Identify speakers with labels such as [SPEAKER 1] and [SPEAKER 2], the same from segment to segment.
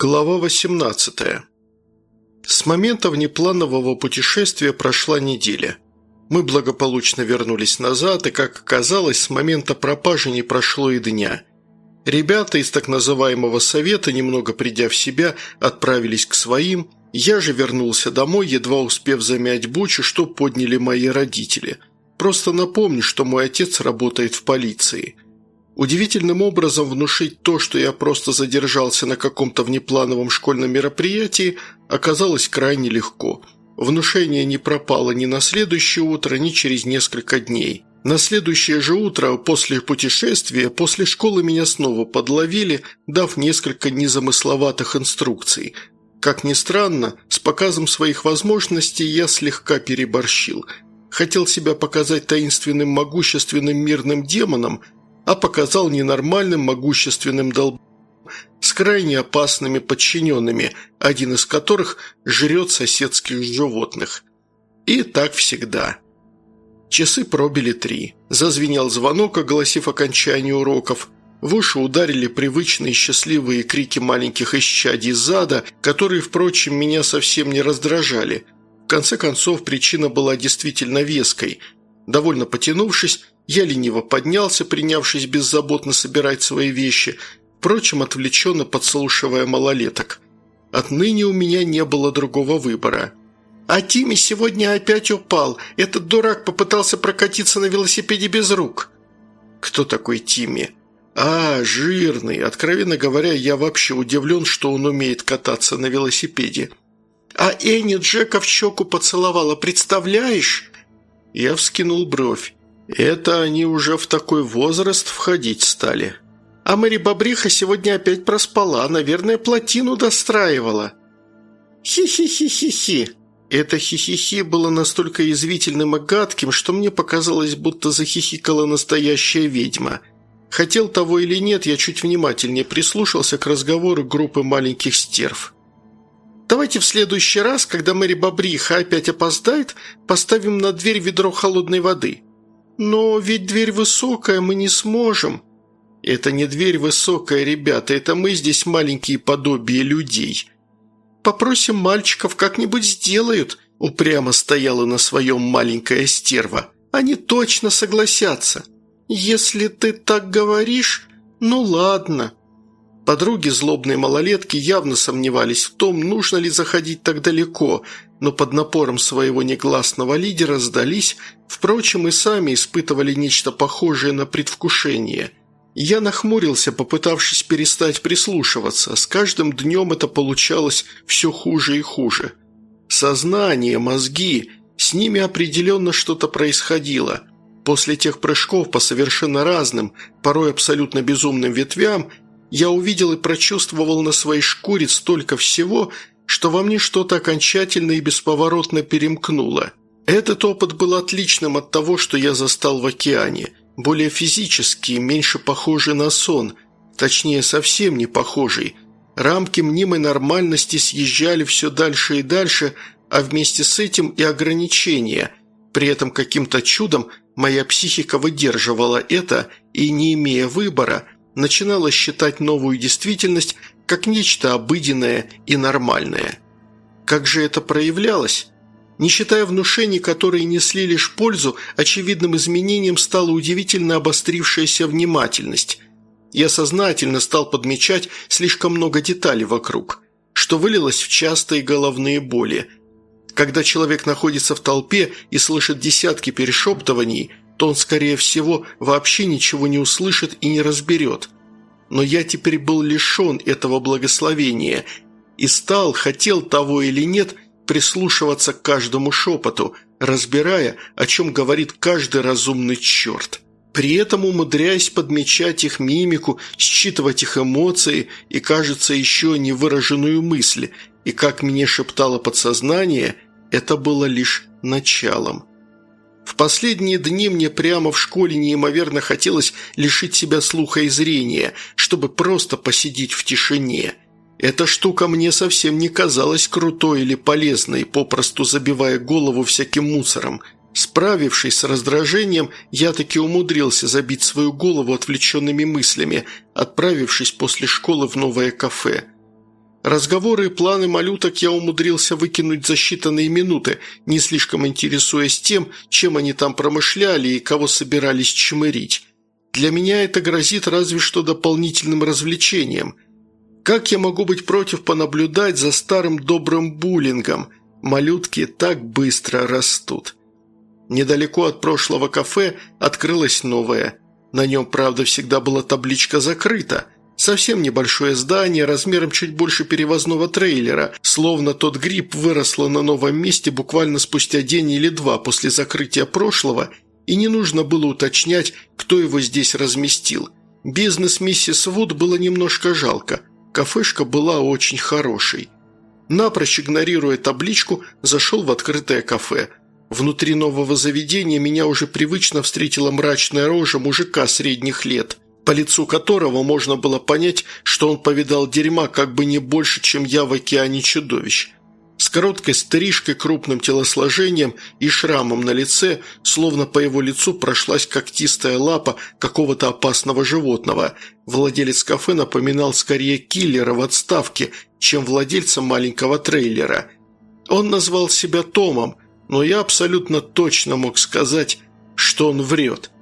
[SPEAKER 1] Глава 18. С момента внепланового путешествия прошла неделя. Мы благополучно вернулись назад, и, как оказалось, с момента пропажи не прошло и дня. Ребята из так называемого совета, немного придя в себя, отправились к своим. Я же вернулся домой, едва успев замять бучу, что подняли мои родители. Просто напомню, что мой отец работает в полиции – Удивительным образом внушить то, что я просто задержался на каком-то внеплановом школьном мероприятии, оказалось крайне легко. Внушение не пропало ни на следующее утро, ни через несколько дней. На следующее же утро, после путешествия, после школы меня снова подловили, дав несколько незамысловатых инструкций. Как ни странно, с показом своих возможностей я слегка переборщил. Хотел себя показать таинственным могущественным мирным демоном – а показал ненормальным могущественным долб с крайне опасными подчиненными, один из которых жрет соседских животных. И так всегда. Часы пробили три. Зазвенел звонок, огласив окончание уроков. В уши ударили привычные счастливые крики маленьких исчадий зада, которые, впрочем, меня совсем не раздражали. В конце концов, причина была действительно веской. Довольно потянувшись, я лениво поднялся, принявшись беззаботно собирать свои вещи, впрочем, отвлеченно подслушивая малолеток. Отныне у меня не было другого выбора. «А Тимми сегодня опять упал. Этот дурак попытался прокатиться на велосипеде без рук». «Кто такой Тимми?» «А, жирный. Откровенно говоря, я вообще удивлен, что он умеет кататься на велосипеде». «А Энни Джека в щеку поцеловала, представляешь?» Я вскинул бровь. Это они уже в такой возраст входить стали. А Мэри Бобриха сегодня опять проспала, наверное, плотину достраивала. Хи-хи-хи-хи-хи. Это хи-хи-хи было настолько язвительным и гадким, что мне показалось, будто захихикала настоящая ведьма. Хотел того или нет, я чуть внимательнее прислушался к разговору группы маленьких стерв. Давайте в следующий раз, когда Мэри Бобриха опять опоздает, поставим на дверь ведро холодной воды. «Но ведь дверь высокая, мы не сможем». «Это не дверь высокая, ребята, это мы здесь маленькие подобия людей». «Попросим мальчиков, как-нибудь сделают», – упрямо стояла на своем маленькая стерва. «Они точно согласятся». «Если ты так говоришь, ну ладно», Подруги злобной малолетки явно сомневались в том, нужно ли заходить так далеко, но под напором своего негласного лидера сдались, впрочем, и сами испытывали нечто похожее на предвкушение. Я нахмурился, попытавшись перестать прислушиваться. С каждым днем это получалось все хуже и хуже. Сознание, мозги, с ними определенно что-то происходило. После тех прыжков по совершенно разным, порой абсолютно безумным ветвям – я увидел и прочувствовал на своей шкуре столько всего, что во мне что-то окончательно и бесповоротно перемкнуло. Этот опыт был отличным от того, что я застал в океане, более физический, меньше похожий на сон, точнее, совсем не похожий. Рамки мнимой нормальности съезжали все дальше и дальше, а вместе с этим и ограничения. При этом каким-то чудом моя психика выдерживала это и, не имея выбора, начинала считать новую действительность как нечто обыденное и нормальное. Как же это проявлялось? Не считая внушений, которые несли лишь пользу, очевидным изменением стала удивительно обострившаяся внимательность. Я сознательно стал подмечать слишком много деталей вокруг, что вылилось в частые головные боли. Когда человек находится в толпе и слышит десятки перешептываний – то он, скорее всего, вообще ничего не услышит и не разберет. Но я теперь был лишен этого благословения и стал, хотел того или нет, прислушиваться к каждому шепоту, разбирая, о чем говорит каждый разумный черт. При этом умудряясь подмечать их мимику, считывать их эмоции и, кажется, еще не выраженную мысль, и, как мне шептало подсознание, это было лишь началом. В последние дни мне прямо в школе неимоверно хотелось лишить себя слуха и зрения, чтобы просто посидеть в тишине. Эта штука мне совсем не казалась крутой или полезной, попросту забивая голову всяким мусором. Справившись с раздражением, я таки умудрился забить свою голову отвлеченными мыслями, отправившись после школы в новое кафе. Разговоры и планы малюток я умудрился выкинуть за считанные минуты, не слишком интересуясь тем, чем они там промышляли и кого собирались чмырить. Для меня это грозит разве что дополнительным развлечением. Как я могу быть против понаблюдать за старым добрым буллингом? Малютки так быстро растут. Недалеко от прошлого кафе открылось новое. На нем, правда, всегда была табличка «Закрыто», Совсем небольшое здание, размером чуть больше перевозного трейлера, словно тот гриб выросло на новом месте буквально спустя день или два после закрытия прошлого, и не нужно было уточнять, кто его здесь разместил. Бизнес миссис Вуд было немножко жалко, кафешка была очень хорошей. Напрочь игнорируя табличку, зашел в открытое кафе. Внутри нового заведения меня уже привычно встретила мрачная рожа мужика средних лет – по лицу которого можно было понять, что он повидал дерьма как бы не больше, чем я в океане чудовищ. С короткой стрижкой, крупным телосложением и шрамом на лице, словно по его лицу прошлась когтистая лапа какого-то опасного животного. Владелец кафе напоминал скорее киллера в отставке, чем владельца маленького трейлера. Он назвал себя Томом, но я абсолютно точно мог сказать, что он врет –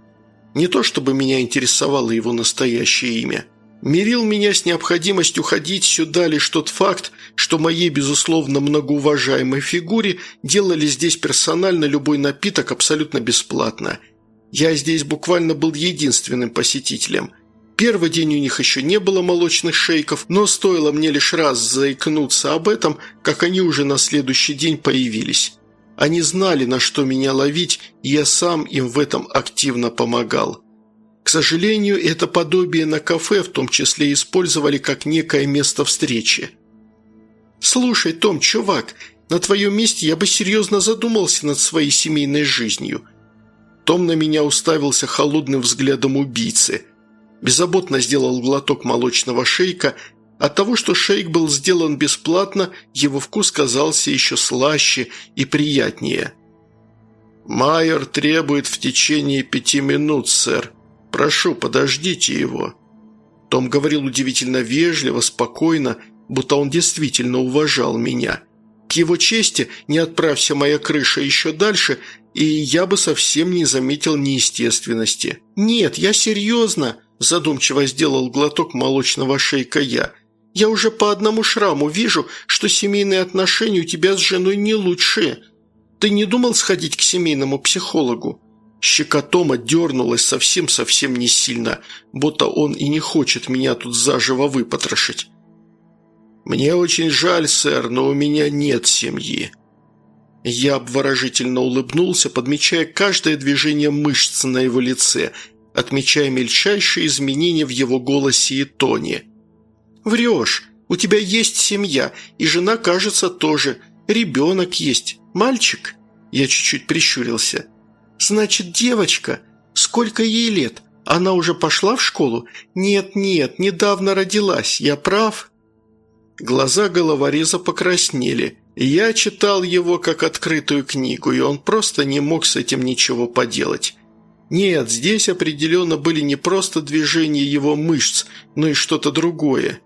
[SPEAKER 1] не то чтобы меня интересовало его настоящее имя. Мирил меня с необходимостью ходить сюда лишь тот факт, что моей, безусловно, многоуважаемой фигуре делали здесь персонально любой напиток абсолютно бесплатно. Я здесь буквально был единственным посетителем. Первый день у них еще не было молочных шейков, но стоило мне лишь раз заикнуться об этом, как они уже на следующий день появились. Они знали, на что меня ловить, и я сам им в этом активно помогал. К сожалению, это подобие на кафе в том числе использовали как некое место встречи. «Слушай, Том, чувак, на твоем месте я бы серьезно задумался над своей семейной жизнью». Том на меня уставился холодным взглядом убийцы. Беззаботно сделал глоток молочного шейка от того, что шейк был сделан бесплатно, его вкус казался еще слаще и приятнее. «Майер требует в течение пяти минут, сэр. Прошу, подождите его». Том говорил удивительно вежливо, спокойно, будто он действительно уважал меня. К его чести, не отправься моя крыша еще дальше, и я бы совсем не заметил неестественности. «Нет, я серьезно», – задумчиво сделал глоток молочного шейка я – я уже по одному шраму вижу, что семейные отношения у тебя с женой не лучшие. Ты не думал сходить к семейному психологу?» Щека Тома дернулась совсем-совсем не сильно, будто он и не хочет меня тут заживо выпотрошить. «Мне очень жаль, сэр, но у меня нет семьи». Я обворожительно улыбнулся, подмечая каждое движение мышц на его лице, отмечая мельчайшие изменения в его голосе и тоне – «Врешь. У тебя есть семья, и жена, кажется, тоже. Ребенок есть. Мальчик?» Я чуть-чуть прищурился. «Значит, девочка. Сколько ей лет? Она уже пошла в школу? Нет-нет, недавно родилась. Я прав?» Глаза головореза покраснели. Я читал его как открытую книгу, и он просто не мог с этим ничего поделать. Нет, здесь определенно были не просто движения его мышц, но и что-то другое.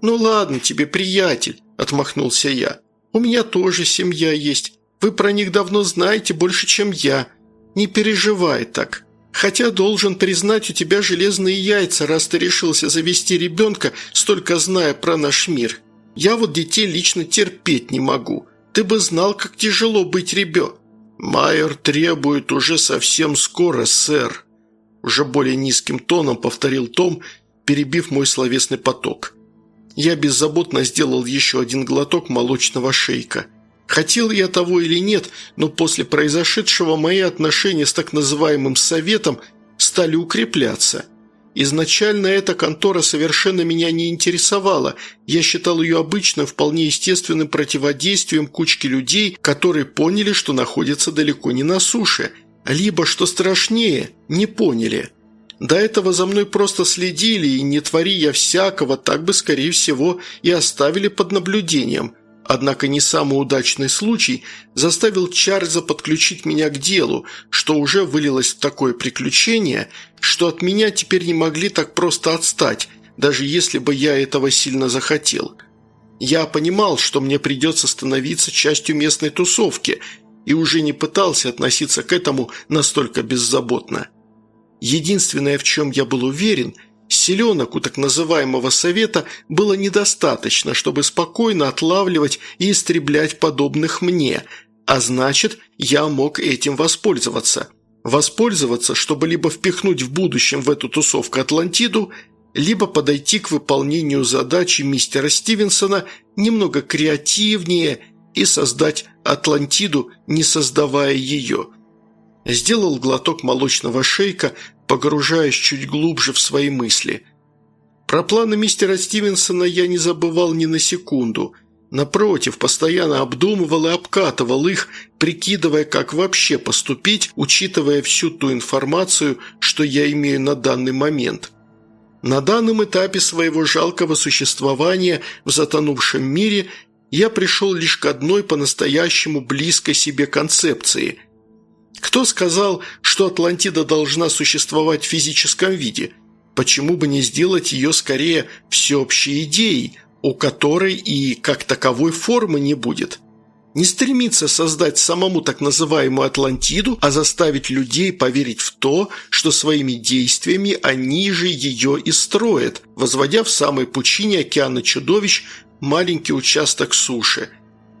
[SPEAKER 1] «Ну ладно тебе, приятель», – отмахнулся я. «У меня тоже семья есть. Вы про них давно знаете больше, чем я. Не переживай так. Хотя должен признать, у тебя железные яйца, раз ты решился завести ребенка, столько зная про наш мир. Я вот детей лично терпеть не могу. Ты бы знал, как тяжело быть ребенком». «Майер требует уже совсем скоро, сэр», – уже более низким тоном повторил Том, перебив мой словесный поток. Я беззаботно сделал еще один глоток молочного шейка. Хотел я того или нет, но после произошедшего мои отношения с так называемым «советом» стали укрепляться. Изначально эта контора совершенно меня не интересовала, я считал ее обычным, вполне естественным противодействием кучки людей, которые поняли, что находятся далеко не на суше, либо, что страшнее, не поняли – до этого за мной просто следили, и не твори я всякого, так бы, скорее всего, и оставили под наблюдением. Однако не самый удачный случай заставил Чарльза подключить меня к делу, что уже вылилось в такое приключение, что от меня теперь не могли так просто отстать, даже если бы я этого сильно захотел. Я понимал, что мне придется становиться частью местной тусовки, и уже не пытался относиться к этому настолько беззаботно. Единственное, в чем я был уверен, селенок у так называемого совета было недостаточно, чтобы спокойно отлавливать и истреблять подобных мне, а значит, я мог этим воспользоваться. Воспользоваться, чтобы либо впихнуть в будущем в эту тусовку Атлантиду, либо подойти к выполнению задачи мистера Стивенсона немного креативнее и создать Атлантиду, не создавая ее. Сделал глоток молочного шейка, погружаясь чуть глубже в свои мысли. Про планы мистера Стивенсона я не забывал ни на секунду. Напротив, постоянно обдумывал и обкатывал их, прикидывая, как вообще поступить, учитывая всю ту информацию, что я имею на данный момент – на данном этапе своего жалкого существования в затонувшем мире я пришел лишь к одной по-настоящему близкой себе концепции. Кто сказал, что Атлантида должна существовать в физическом виде? Почему бы не сделать ее скорее всеобщей идеей, у которой и как таковой формы не будет? не стремиться создать самому так называемую Атлантиду, а заставить людей поверить в то, что своими действиями они же ее и строят, возводя в самой пучине океана чудовищ маленький участок суши.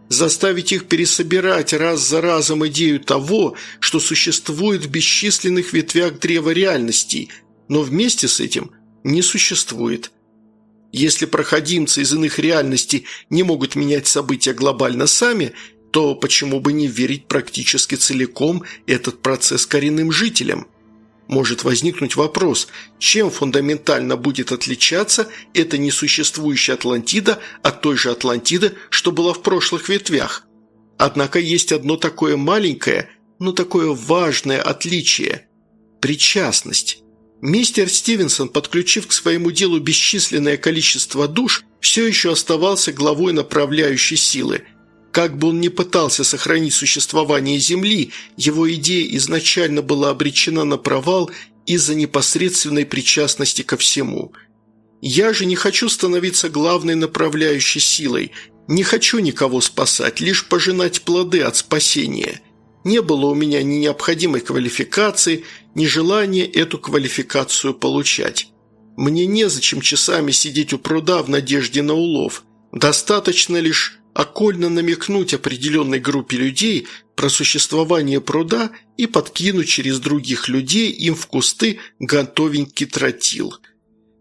[SPEAKER 1] Заставить их пересобирать раз за разом идею того, что существует в бесчисленных ветвях древа реальностей, но вместе с этим не существует – если проходимцы из иных реальностей не могут менять события глобально сами, то почему бы не верить практически целиком этот процесс коренным жителям? Может возникнуть вопрос, чем фундаментально будет отличаться эта несуществующая Атлантида от той же Атлантиды, что была в прошлых ветвях? Однако есть одно такое маленькое, но такое важное отличие – причастность. Мистер Стивенсон, подключив к своему делу бесчисленное количество душ, все еще оставался главой направляющей силы. Как бы он ни пытался сохранить существование Земли, его идея изначально была обречена на провал из-за непосредственной причастности ко всему. Я же не хочу становиться главной направляющей силой, не хочу никого спасать, лишь пожинать плоды от спасения – не было у меня ни необходимой квалификации, ни желания эту квалификацию получать. Мне незачем часами сидеть у пруда в надежде на улов. Достаточно лишь окольно намекнуть определенной группе людей про существование пруда и подкинуть через других людей им в кусты готовенький тротил.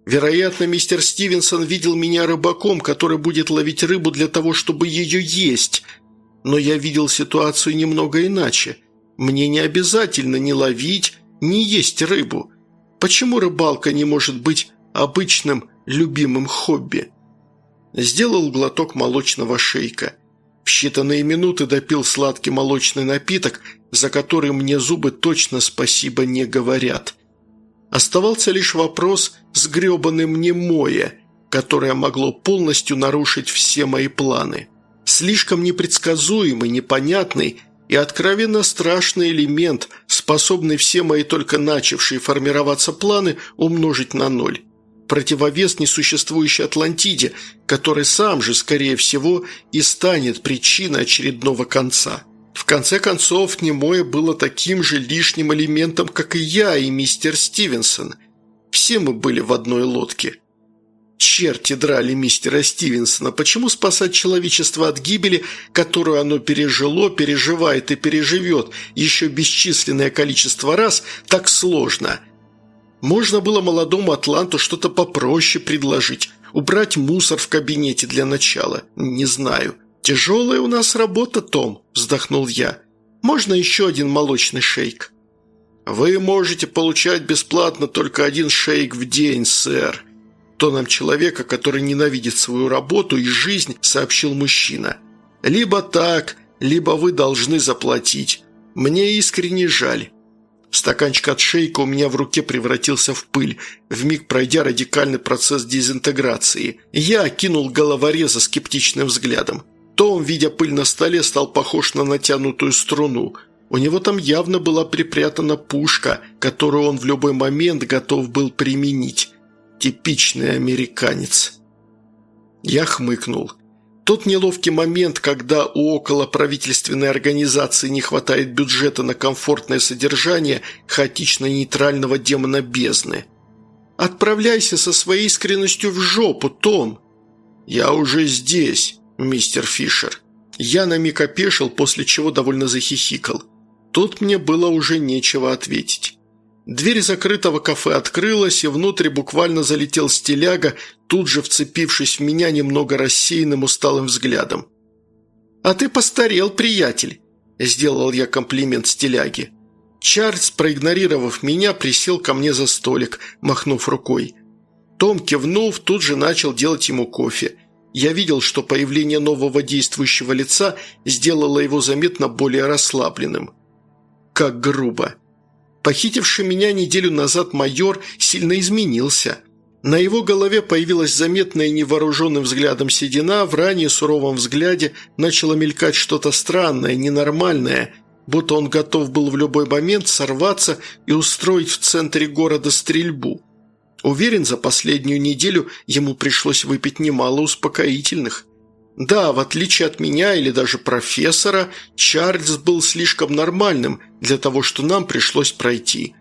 [SPEAKER 1] Вероятно, мистер Стивенсон видел меня рыбаком, который будет ловить рыбу для того, чтобы ее есть – но я видел ситуацию немного иначе. Мне не обязательно ни ловить, ни есть рыбу. Почему рыбалка не может быть обычным любимым хобби? Сделал глоток молочного шейка. В считанные минуты допил сладкий молочный напиток, за который мне зубы точно спасибо не говорят. Оставался лишь вопрос с гребаным немое, которое могло полностью нарушить все мои планы слишком непредсказуемый, непонятный и откровенно страшный элемент, способный все мои только начавшие формироваться планы умножить на ноль. Противовес несуществующей Атлантиде, который сам же, скорее всего, и станет причиной очередного конца. В конце концов, Немое было таким же лишним элементом, как и я и мистер Стивенсон. Все мы были в одной лодке – Черти драли мистера Стивенсона. Почему спасать человечество от гибели, которую оно пережило, переживает и переживет еще бесчисленное количество раз, так сложно? Можно было молодому атланту что-то попроще предложить. Убрать мусор в кабинете для начала. Не знаю. «Тяжелая у нас работа, Том», – вздохнул я. «Можно еще один молочный шейк?» «Вы можете получать бесплатно только один шейк в день, сэр», тоном человека, который ненавидит свою работу и жизнь, сообщил мужчина. «Либо так, либо вы должны заплатить. Мне искренне жаль». Стаканчик от шейка у меня в руке превратился в пыль, вмиг пройдя радикальный процесс дезинтеграции. Я окинул головореза скептичным взглядом. Том, видя пыль на столе, стал похож на натянутую струну. У него там явно была припрятана пушка, которую он в любой момент готов был применить. Типичный американец. Я хмыкнул. Тот неловкий момент, когда у околоправительственной организации не хватает бюджета на комфортное содержание хаотично-нейтрального демона бездны. «Отправляйся со своей искренностью в жопу, Том!» «Я уже здесь, мистер Фишер». Я на миг опешил, после чего довольно захихикал. Тут мне было уже нечего ответить. Дверь закрытого кафе открылась, и внутрь буквально залетел стиляга, тут же вцепившись в меня немного рассеянным усталым взглядом. «А ты постарел, приятель!» – сделал я комплимент стиляге. Чарльз, проигнорировав меня, присел ко мне за столик, махнув рукой. Том, кивнув, тут же начал делать ему кофе. Я видел, что появление нового действующего лица сделало его заметно более расслабленным. Как грубо. Похитивший меня неделю назад майор сильно изменился. На его голове появилась заметная невооруженным взглядом седина, в ранее суровом взгляде начало мелькать что-то странное, ненормальное, будто он готов был в любой момент сорваться и устроить в центре города стрельбу. Уверен, за последнюю неделю ему пришлось выпить немало успокоительных. Да, в отличие от меня или даже профессора, Чарльз был слишком нормальным для того, что нам пришлось пройти.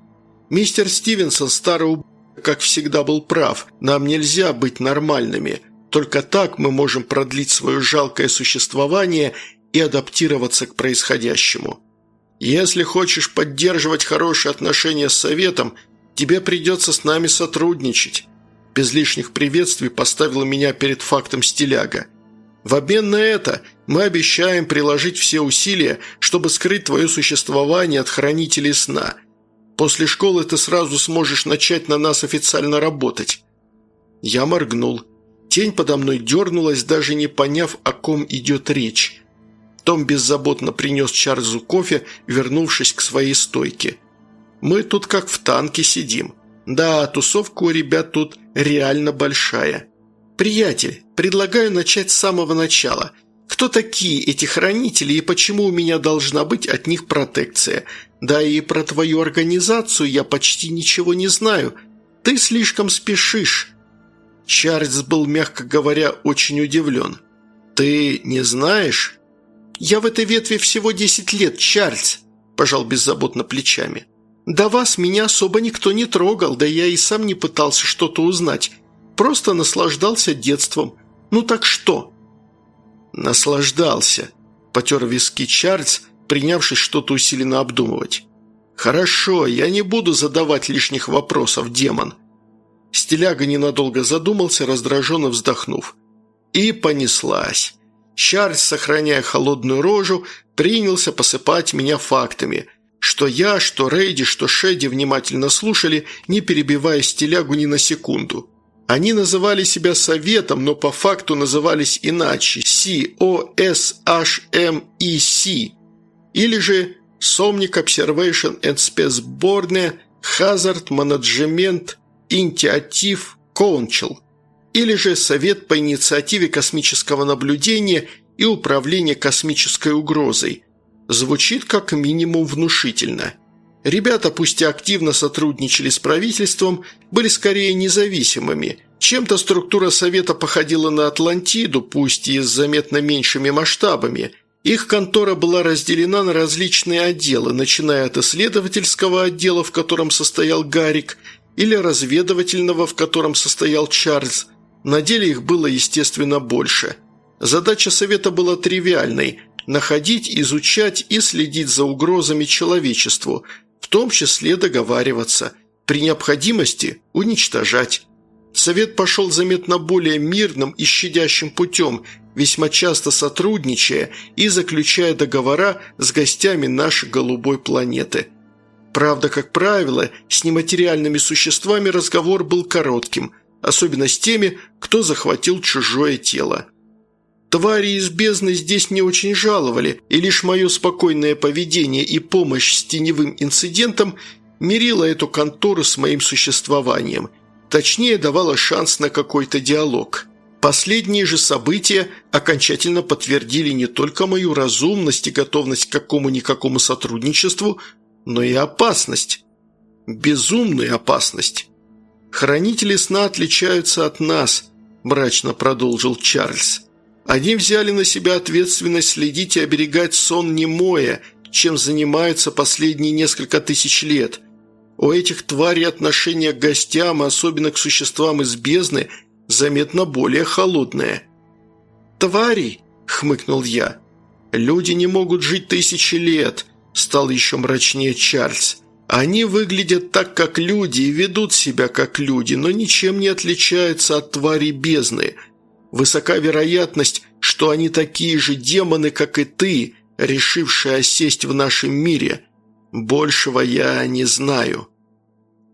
[SPEAKER 1] Мистер Стивенсон, старый как всегда, был прав. Нам нельзя быть нормальными. Только так мы можем продлить свое жалкое существование и адаптироваться к происходящему. Если хочешь поддерживать хорошие отношения с Советом, тебе придется с нами сотрудничать. Без лишних приветствий поставила меня перед фактом стиляга – в обмен на это мы обещаем приложить все усилия, чтобы скрыть твое существование от хранителей сна. После школы ты сразу сможешь начать на нас официально работать». Я моргнул. Тень подо мной дернулась, даже не поняв, о ком идет речь. Том беззаботно принес Чарльзу кофе, вернувшись к своей стойке. «Мы тут как в танке сидим. Да, тусовка у ребят тут реально большая». «Приятель, предлагаю начать с самого начала. Кто такие эти хранители и почему у меня должна быть от них протекция? Да и про твою организацию я почти ничего не знаю. Ты слишком спешишь». Чарльз был, мягко говоря, очень удивлен. «Ты не знаешь?» «Я в этой ветви всего десять лет, Чарльз», – пожал беззаботно плечами. «До вас меня особо никто не трогал, да я и сам не пытался что-то узнать. Просто наслаждался детством. Ну так что?» «Наслаждался», – потер виски Чарльз, принявшись что-то усиленно обдумывать. «Хорошо, я не буду задавать лишних вопросов, демон». Стиляга ненадолго задумался, раздраженно вздохнув. И понеслась. Чарльз, сохраняя холодную рожу, принялся посыпать меня фактами. Что я, что Рейди, что Шеди внимательно слушали, не перебивая стилягу ни на секунду. Они называли себя Советом, но по факту назывались иначе – COSHMEC, или же Somnic Observation and Space Board Hazard Management Initiative Council, или же Совет по инициативе космического наблюдения и управления космической угрозой. Звучит как минимум внушительно – Ребята, пусть и активно сотрудничали с правительством, были скорее независимыми. Чем-то структура Совета походила на Атлантиду, пусть и с заметно меньшими масштабами. Их контора была разделена на различные отделы, начиная от исследовательского отдела, в котором состоял Гарик, или разведывательного, в котором состоял Чарльз. На деле их было, естественно, больше. Задача Совета была тривиальной – находить, изучать и следить за угрозами человечеству – в том числе договариваться, при необходимости уничтожать. Совет пошел заметно более мирным и щадящим путем, весьма часто сотрудничая и заключая договора с гостями нашей голубой планеты. Правда, как правило, с нематериальными существами разговор был коротким, особенно с теми, кто захватил чужое тело. Твари из бездны здесь не очень жаловали, и лишь мое спокойное поведение и помощь с теневым инцидентом мирила эту контору с моим существованием. Точнее, давала шанс на какой-то диалог. Последние же события окончательно подтвердили не только мою разумность и готовность к какому-никакому сотрудничеству, но и опасность. Безумную опасность. «Хранители сна отличаются от нас», – мрачно продолжил Чарльз. Они взяли на себя ответственность следить и оберегать сон немое, чем занимаются последние несколько тысяч лет. У этих тварей отношение к гостям, особенно к существам из бездны, заметно более холодное. «Твари!» – хмыкнул я. «Люди не могут жить тысячи лет», – стал еще мрачнее Чарльз. «Они выглядят так, как люди, и ведут себя как люди, но ничем не отличаются от тварей бездны. Высока вероятность, что они такие же демоны, как и ты, решившие осесть в нашем мире. Большего я не знаю».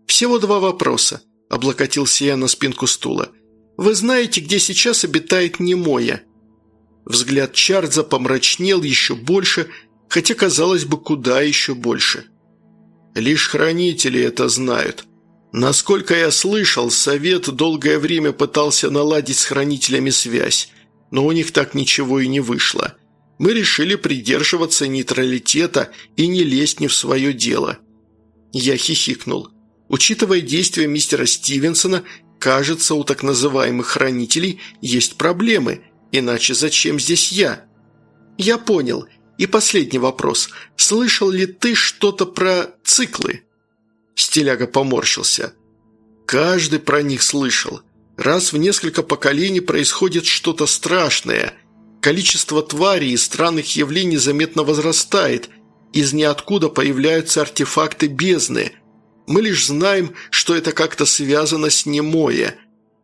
[SPEAKER 1] «Всего два вопроса», – облокотился я на спинку стула. «Вы знаете, где сейчас обитает Немоя?» Взгляд Чарльза помрачнел еще больше, хотя, казалось бы, куда еще больше. «Лишь хранители это знают», Насколько я слышал, Совет долгое время пытался наладить с хранителями связь, но у них так ничего и не вышло. Мы решили придерживаться нейтралитета и не лезть не в свое дело. Я хихикнул. Учитывая действия мистера Стивенсона, кажется, у так называемых хранителей есть проблемы, иначе зачем здесь я? Я понял. И последний вопрос. Слышал ли ты что-то про циклы? Стиляга поморщился. Каждый про них слышал. Раз в несколько поколений происходит что-то страшное. Количество тварей и странных явлений заметно возрастает. Из ниоткуда появляются артефакты бездны. Мы лишь знаем, что это как-то связано с немое.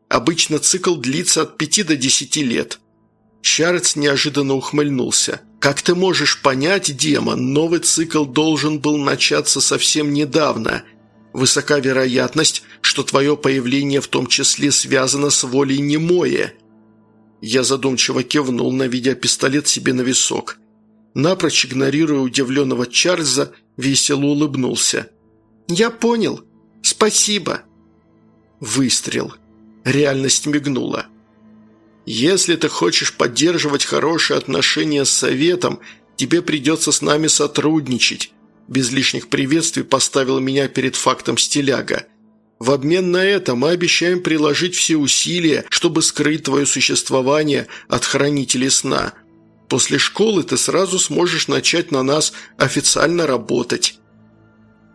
[SPEAKER 1] Обычно цикл длится от пяти до десяти лет. Чарльз неожиданно ухмыльнулся. «Как ты можешь понять, демон, новый цикл должен был начаться совсем недавно – Высока вероятность, что твое появление в том числе связано с волей немое». Я задумчиво кивнул, наведя пистолет себе на висок. Напрочь игнорируя удивленного Чарльза, весело улыбнулся. «Я понял. Спасибо». Выстрел. Реальность мигнула. «Если ты хочешь поддерживать хорошие отношения с Советом, тебе придется с нами сотрудничать без лишних приветствий поставил меня перед фактом стиляга. В обмен на это мы обещаем приложить все усилия, чтобы скрыть твое существование от хранителей сна. После школы ты сразу сможешь начать на нас официально работать».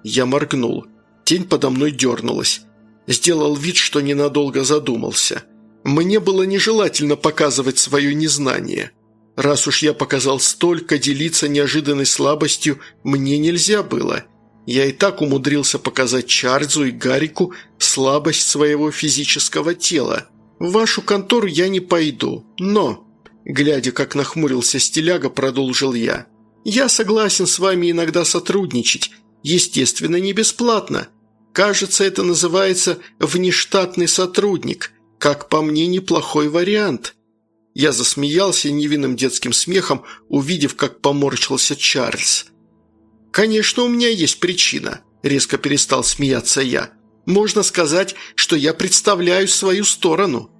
[SPEAKER 1] Я моргнул. Тень подо мной дернулась. Сделал вид, что ненадолго задумался. Мне было нежелательно показывать свое незнание – Раз уж я показал столько, делиться неожиданной слабостью мне нельзя было. Я и так умудрился показать Чарльзу и Гарику слабость своего физического тела. В вашу контору я не пойду, но...» Глядя, как нахмурился стиляга, продолжил я. «Я согласен с вами иногда сотрудничать, естественно, не бесплатно. Кажется, это называется внештатный сотрудник. Как по мне, неплохой вариант». Я засмеялся невинным детским смехом, увидев, как поморщился Чарльз. «Конечно, у меня есть причина», – резко перестал смеяться я. «Можно сказать, что я представляю свою сторону».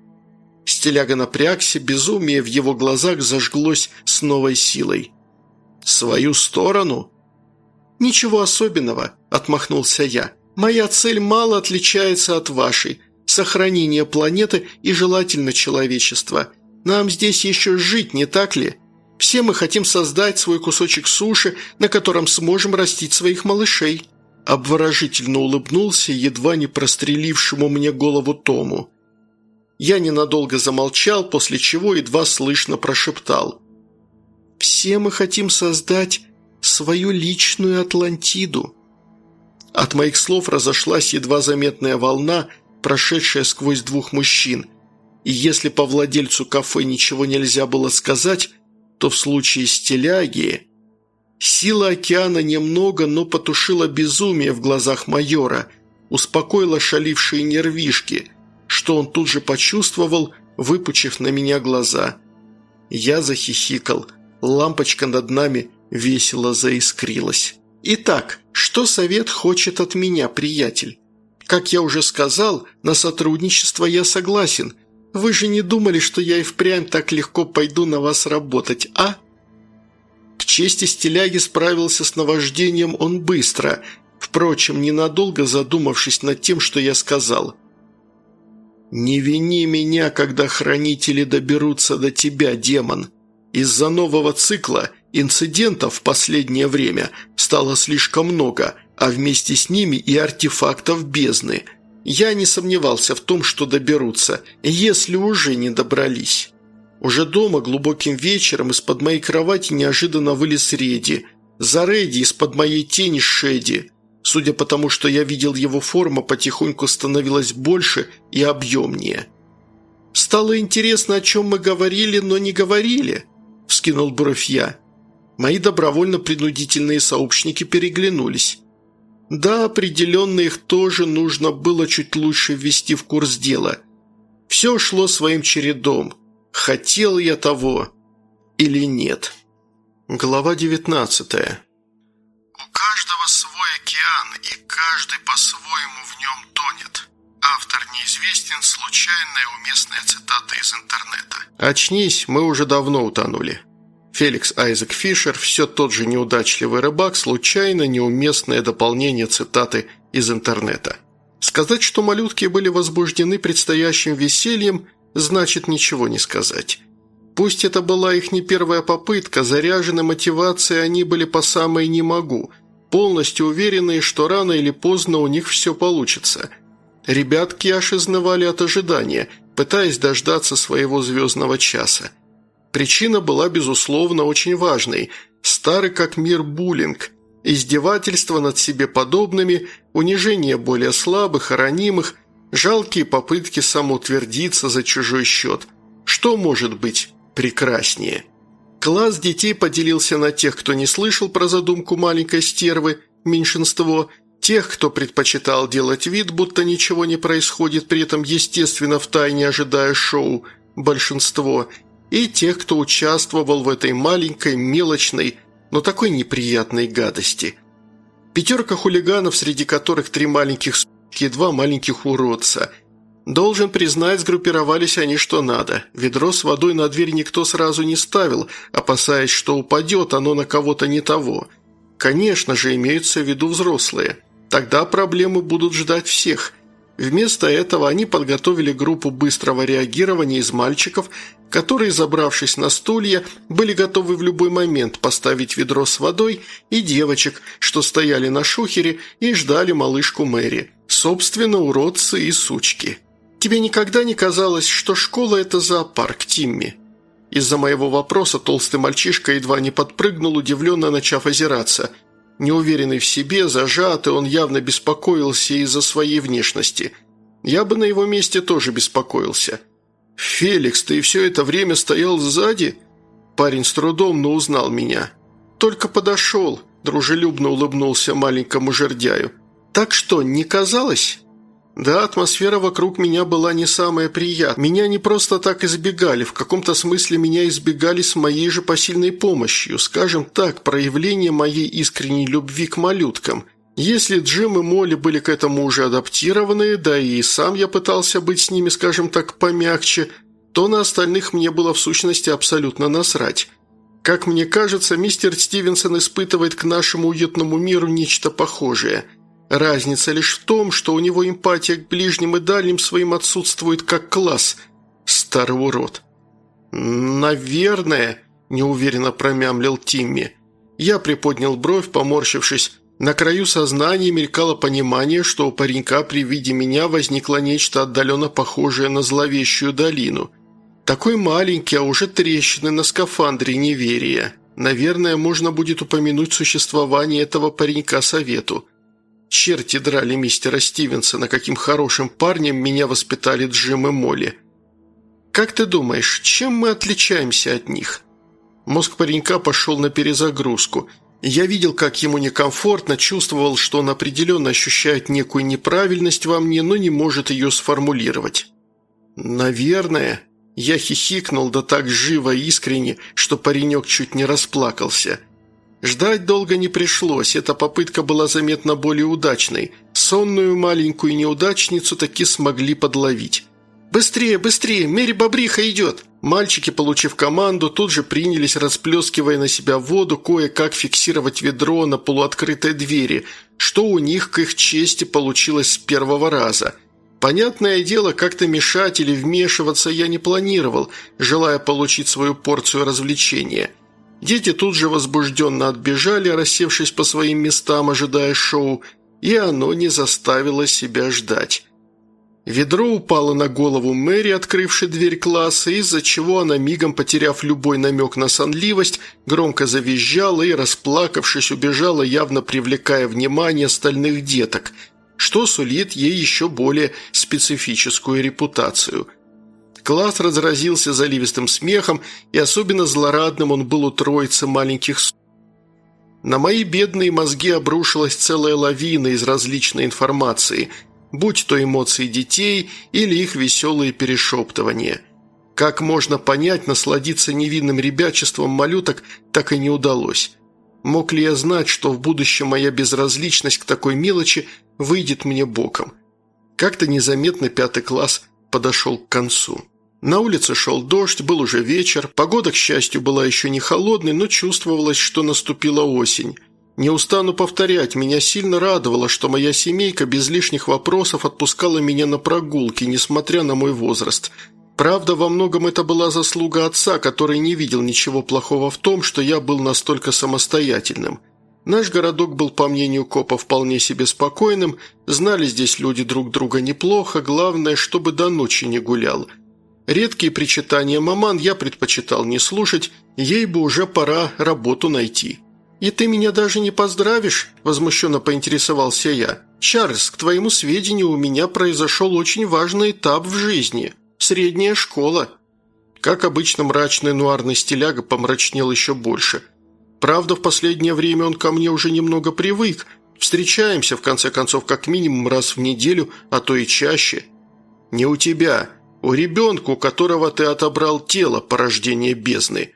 [SPEAKER 1] Стиляга напрягся, безумие в его глазах зажглось с новой силой. «Свою сторону?» «Ничего особенного», – отмахнулся я. «Моя цель мало отличается от вашей. Сохранение планеты и желательно человечества – нам здесь еще жить, не так ли? Все мы хотим создать свой кусочек суши, на котором сможем растить своих малышей». Обворожительно улыбнулся едва не прострелившему мне голову Тому. Я ненадолго замолчал, после чего едва слышно прошептал. «Все мы хотим создать свою личную Атлантиду». От моих слов разошлась едва заметная волна, прошедшая сквозь двух мужчин – и если по владельцу кафе ничего нельзя было сказать, то в случае стиляги... Сила океана немного, но потушила безумие в глазах майора, успокоила шалившие нервишки, что он тут же почувствовал, выпучив на меня глаза. Я захихикал, лампочка над нами весело заискрилась. «Итак, что совет хочет от меня, приятель? Как я уже сказал, на сотрудничество я согласен – вы же не думали, что я и впрямь так легко пойду на вас работать, а?» К чести стиляги справился с наваждением он быстро, впрочем, ненадолго задумавшись над тем, что я сказал. «Не вини меня, когда хранители доберутся до тебя, демон. Из-за нового цикла инцидентов в последнее время стало слишком много, а вместе с ними и артефактов бездны. Я не сомневался в том, что доберутся, если уже не добрались». Уже дома глубоким вечером из-под моей кровати неожиданно вылез Реди. За Реди из-под моей тени Шеди. Судя по тому, что я видел его форма, потихоньку становилась больше и объемнее. «Стало интересно, о чем мы говорили, но не говорили», – вскинул бровь я. Мои добровольно-принудительные сообщники переглянулись. Да, определенно их тоже нужно было чуть лучше ввести в курс дела. Все шло своим чередом. Хотел я того или нет. Глава девятнадцатая.
[SPEAKER 2] «У каждого свой океан, и каждый по-своему в нем тонет. Автор неизвестен, случайная уместная цитата из интернета».
[SPEAKER 1] «Очнись, мы уже давно утонули». Феликс Айзек Фишер, все тот же неудачливый рыбак, случайно неуместное дополнение цитаты из интернета. Сказать, что малютки были возбуждены предстоящим весельем, значит ничего не сказать. Пусть это была их не первая попытка, заряжены мотивацией они были по самой «не могу», полностью уверенные, что рано или поздно у них все получится. Ребятки аж изнывали от ожидания, пытаясь дождаться своего звездного часа. Причина была, безусловно, очень важной. Старый как мир буллинг, издевательство над себе подобными, унижение более слабых, ранимых, жалкие попытки самоутвердиться за чужой счет. Что может быть прекраснее. Класс детей поделился на тех, кто не слышал про задумку маленькой стервы, меньшинство, тех, кто предпочитал делать вид, будто ничего не происходит, при этом естественно втайне ожидая шоу, большинство, и тех, кто участвовал в этой маленькой, мелочной, но такой неприятной гадости. Пятерка хулиганов, среди которых три маленьких суки и два маленьких уродца – Должен признать, сгруппировались они что надо. Ведро с водой на дверь никто сразу не ставил, опасаясь, что упадет оно на кого-то не того. Конечно же, имеются в виду взрослые. Тогда проблемы будут ждать всех. Вместо этого они подготовили группу быстрого реагирования из мальчиков, которые, забравшись на стулья, были готовы в любой момент поставить ведро с водой, и девочек, что стояли на шухере и ждали малышку Мэри. Собственно, уродцы и сучки. Тебе никогда не казалось, что школа – это зоопарк, Тимми?» Из-за моего вопроса толстый мальчишка едва не подпрыгнул, удивленно начав озираться. Неуверенный в себе, зажатый, он явно беспокоился из-за своей внешности. Я бы на его месте тоже беспокоился. «Феликс, ты все это время стоял сзади?» Парень с трудом, но узнал меня. «Только подошел», – дружелюбно улыбнулся маленькому жердяю. «Так что, не казалось?» Да, атмосфера вокруг меня была не самая приятная. Меня не просто так избегали, в каком-то смысле меня избегали с моей же посильной помощью, скажем так, проявление моей искренней любви к малюткам. Если Джим и Молли были к этому уже адаптированы, да и сам я пытался быть с ними, скажем так, помягче, то на остальных мне было в сущности абсолютно насрать. Как мне кажется, мистер Стивенсон испытывает к нашему уютному миру нечто похожее – Разница лишь в том, что у него эмпатия к ближним и дальним своим отсутствует как класс. Старый урод. «Наверное», – неуверенно промямлил Тимми. Я приподнял бровь, поморщившись. На краю сознания мелькало понимание, что у паренька при виде меня возникло нечто отдаленно похожее на зловещую долину. Такой маленький, а уже трещины на скафандре неверия. Наверное, можно будет упомянуть существование этого паренька совету. Черти драли мистера Стивенсона, каким хорошим парнем меня воспитали Джим и Молли. Как ты думаешь, чем мы отличаемся от них? Мозг паренька пошел на перезагрузку. Я видел, как ему некомфортно, чувствовал, что он определенно ощущает некую неправильность во мне, но не может ее сформулировать. «Наверное...» Я хихикнул, да так живо и искренне, что паренек чуть не расплакался – Ждать долго не пришлось, эта попытка была заметно более удачной. Сонную маленькую неудачницу таки смогли подловить. «Быстрее, быстрее! Мэри Бобриха идет!» Мальчики, получив команду, тут же принялись, расплескивая на себя воду, кое-как фиксировать ведро на полуоткрытой двери, что у них, к их чести, получилось с первого раза. Понятное дело, как-то мешать или вмешиваться я не планировал, желая получить свою порцию развлечения. Дети тут же возбужденно отбежали, рассевшись по своим местам, ожидая шоу, и оно не заставило себя ждать. Ведро упало на голову Мэри, открывшей дверь класса, из-за чего она, мигом потеряв любой намек на сонливость, громко завизжала и, расплакавшись, убежала, явно привлекая внимание остальных деток, что сулит ей еще более специфическую репутацию. Класс разразился заливистым смехом, и особенно злорадным он был у троицы маленьких на мои бедные мозги обрушилась целая лавина из различной информации – будь то эмоции детей или их веселые перешептывания. Как можно понять, насладиться невинным ребячеством малюток так и не удалось. Мог ли я знать, что в будущем моя безразличность к такой мелочи выйдет мне боком? Как-то незаметно пятый класс подошел к концу. На улице шел дождь, был уже вечер, погода, к счастью, была еще не холодной, но чувствовалось, что наступила осень. Не устану повторять, меня сильно радовало, что моя семейка без лишних вопросов отпускала меня на прогулки, несмотря на мой возраст. Правда, во многом это была заслуга отца, который не видел ничего плохого в том, что я был настолько самостоятельным. Наш городок был, по мнению копа, вполне себе спокойным, знали здесь люди друг друга неплохо, главное, чтобы до ночи не гулял. Редкие причитания маман я предпочитал не слушать, ей бы уже пора работу найти». «И ты меня даже не поздравишь?» – возмущенно поинтересовался я. «Чарльз, к твоему сведению, у меня произошел очень важный этап в жизни. Средняя школа». Как обычно, мрачный нуарный стиляга помрачнел еще больше. Правда, в последнее время он ко мне уже немного привык. Встречаемся, в конце концов, как минимум раз в неделю, а то и чаще. «Не у тебя. У ребенка, у которого ты отобрал тело порождения бездны».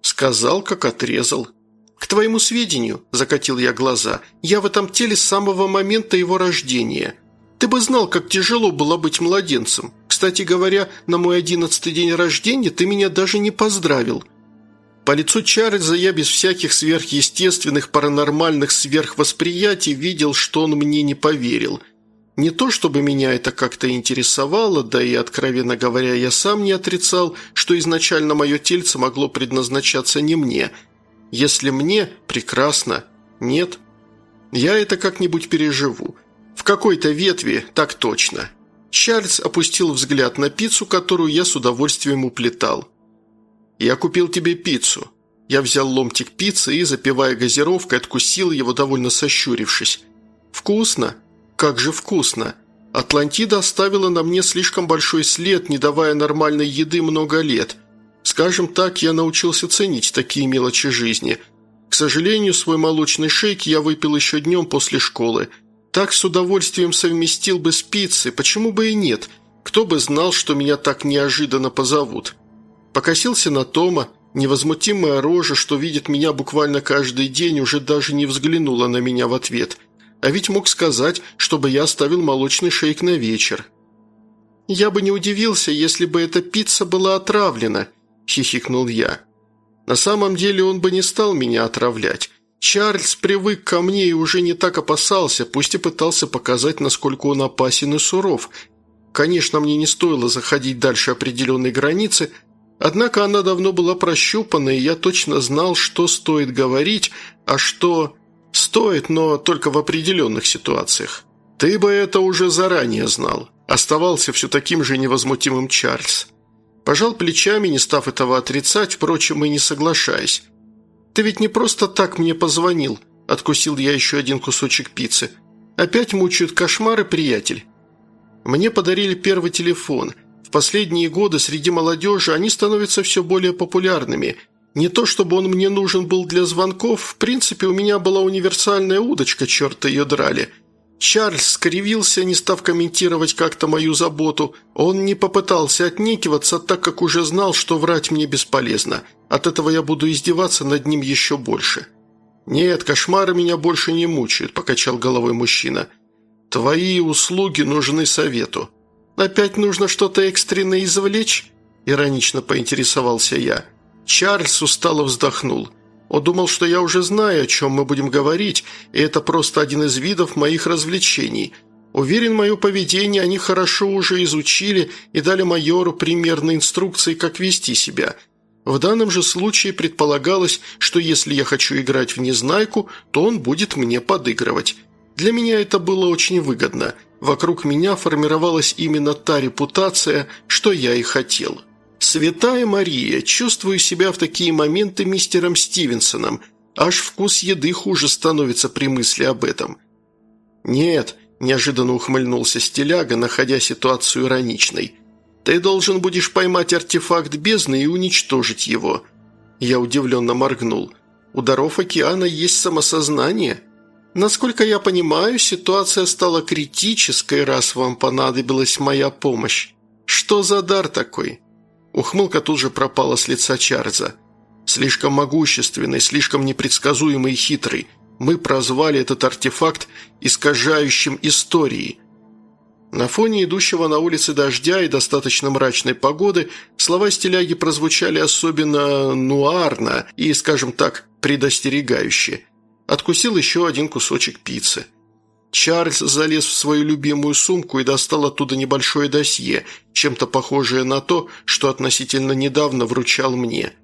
[SPEAKER 1] Сказал, как отрезал. «К твоему сведению», – закатил я глаза, – «я в этом теле с самого момента его рождения. Ты бы знал, как тяжело было быть младенцем. Кстати говоря, на мой одиннадцатый день рождения ты меня даже не поздравил». По лицу Чарльза я без всяких сверхъестественных, паранормальных сверхвосприятий видел, что он мне не поверил. Не то, чтобы меня это как-то интересовало, да и, откровенно говоря, я сам не отрицал, что изначально мое тельце могло предназначаться не мне – если мне – прекрасно, нет, я это как-нибудь переживу. В какой-то ветви так точно. Чарльз опустил взгляд на пиццу, которую я с удовольствием уплетал. «Я купил тебе пиццу». Я взял ломтик пиццы и, запивая газировкой, откусил его, довольно сощурившись. «Вкусно? Как же вкусно!» Атлантида оставила на мне слишком большой след, не давая нормальной еды много лет – Скажем так, я научился ценить такие мелочи жизни. К сожалению, свой молочный шейк я выпил еще днем после школы. Так с удовольствием совместил бы с пиццей, почему бы и нет? Кто бы знал, что меня так неожиданно позовут. Покосился на Тома, невозмутимая рожа, что видит меня буквально каждый день, уже даже не взглянула на меня в ответ. А ведь мог сказать, чтобы я оставил молочный шейк на вечер. Я бы не удивился, если бы эта пицца была отравлена –– хихикнул я. «На самом деле он бы не стал меня отравлять. Чарльз привык ко мне и уже не так опасался, пусть и пытался показать, насколько он опасен и суров. Конечно, мне не стоило заходить дальше определенной границы, однако она давно была прощупана, и я точно знал, что стоит говорить, а что стоит, но только в определенных ситуациях. Ты бы это уже заранее знал. Оставался все таким же невозмутимым Чарльз. Пожал плечами, не став этого отрицать, впрочем, и не соглашаясь. «Ты ведь не просто так мне позвонил», – откусил я еще один кусочек пиццы. «Опять мучают кошмары, приятель». Мне подарили первый телефон. В последние годы среди молодежи они становятся все более популярными. Не то чтобы он мне нужен был для звонков, в принципе, у меня была универсальная удочка, черт ее драли – Чарльз скривился, не став комментировать как-то мою заботу. Он не попытался отнекиваться, так как уже знал, что врать мне бесполезно. От этого я буду издеваться над ним еще больше. «Нет, кошмары меня больше не мучают», – покачал головой мужчина. «Твои услуги нужны совету». «Опять нужно что-то экстренно извлечь?» – иронично поинтересовался я. Чарльз устало вздохнул – он думал, что я уже знаю, о чем мы будем говорить, и это просто один из видов моих развлечений. Уверен, мое поведение они хорошо уже изучили и дали майору примерные инструкции, как вести себя. В данном же случае предполагалось, что если я хочу играть в Незнайку, то он будет мне подыгрывать. Для меня это было очень выгодно. Вокруг меня формировалась именно та репутация, что я и хотел. «Святая Мария, чувствую себя в такие моменты мистером Стивенсоном. Аж вкус еды хуже становится при мысли об этом». «Нет, Неожиданно ухмыльнулся стиляга, находя ситуацию ироничной. «Ты должен будешь поймать артефакт бездны и уничтожить его». Я удивленно моргнул. «У даров океана есть самосознание?» «Насколько я понимаю, ситуация стала критической, раз вам понадобилась моя помощь. Что за дар такой?» Ухмылка тут же пропала с лица Чарльза. «Слишком могущественный, слишком непредсказуемый и хитрый мы прозвали этот артефакт искажающим истории. На фоне идущего на улице дождя и достаточно мрачной погоды слова стиляги прозвучали особенно нуарно и, скажем так, предостерегающе. Откусил еще один кусочек пиццы. Чарльз залез в свою любимую сумку и достал оттуда небольшое досье, чем-то похожее на то, что относительно недавно вручал мне –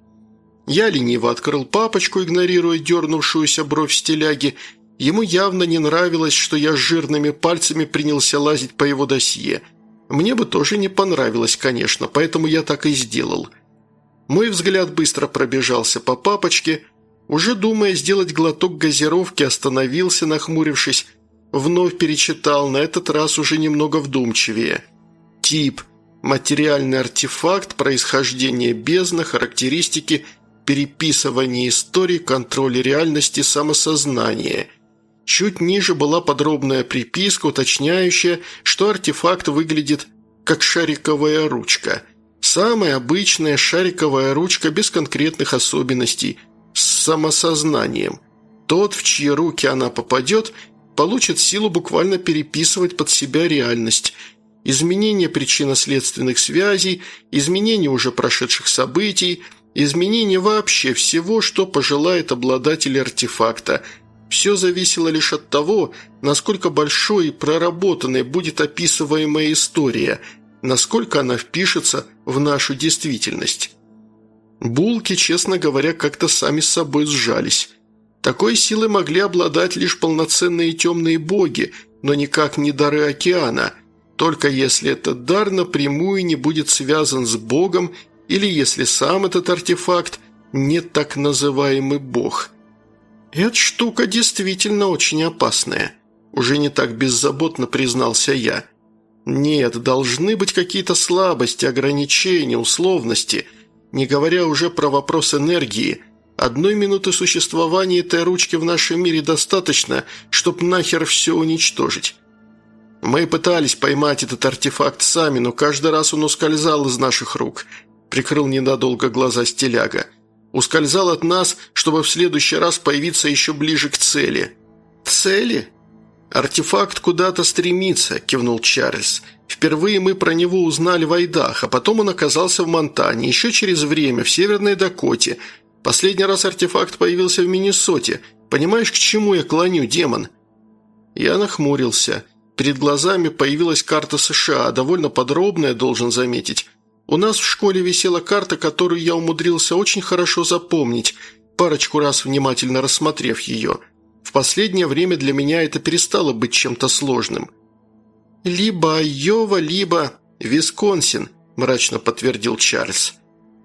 [SPEAKER 1] я лениво открыл папочку, игнорируя дернувшуюся бровь стиляги. Ему явно не нравилось, что я с жирными пальцами принялся лазить по его досье. Мне бы тоже не понравилось, конечно, поэтому я так и сделал. Мой взгляд быстро пробежался по папочке. Уже думая сделать глоток газировки, остановился, нахмурившись. Вновь перечитал, на этот раз уже немного вдумчивее. Тип – материальный артефакт, происхождение бездны, характеристики – переписывание истории, контроль реальности, самосознание. Чуть ниже была подробная приписка, уточняющая, что артефакт выглядит как шариковая ручка. Самая обычная шариковая ручка без конкретных особенностей, с самосознанием. Тот, в чьи руки она попадет, получит силу буквально переписывать под себя реальность – изменение причинно-следственных связей, изменение уже прошедших событий, Изменение вообще всего, что пожелает обладатель артефакта. Все зависело лишь от того, насколько большой и проработанной будет описываемая история, насколько она впишется в нашу действительность. Булки, честно говоря, как-то сами с собой сжались. Такой силой могли обладать лишь полноценные темные боги, но никак не дары океана, только если этот дар напрямую не будет связан с богом или если сам этот артефакт не так называемый бог. Эта штука действительно очень опасная. Уже не так беззаботно признался я. Нет, должны быть какие-то слабости, ограничения, условности, не говоря уже про вопрос энергии. Одной минуты существования этой ручки в нашем мире достаточно, чтобы нахер все уничтожить. Мы пытались поймать этот артефакт сами, но каждый раз он ускользал из наших рук – прикрыл ненадолго глаза стиляга. «Ускользал от нас, чтобы в следующий раз появиться еще ближе к цели». «Цели?» «Артефакт куда-то стремится», – кивнул Чарльз. «Впервые мы про него узнали в Айдах, а потом он оказался в Монтане, еще через время, в Северной Дакоте. Последний раз артефакт появился в Миннесоте. Понимаешь, к чему я клоню, демон?» Я нахмурился. Перед глазами появилась карта США, довольно подробная, должен заметить. У нас в школе висела карта, которую я умудрился очень хорошо запомнить, парочку раз внимательно рассмотрев ее. В последнее время для меня это перестало быть чем-то сложным. «Либо Айова, либо Висконсин», – мрачно подтвердил Чарльз.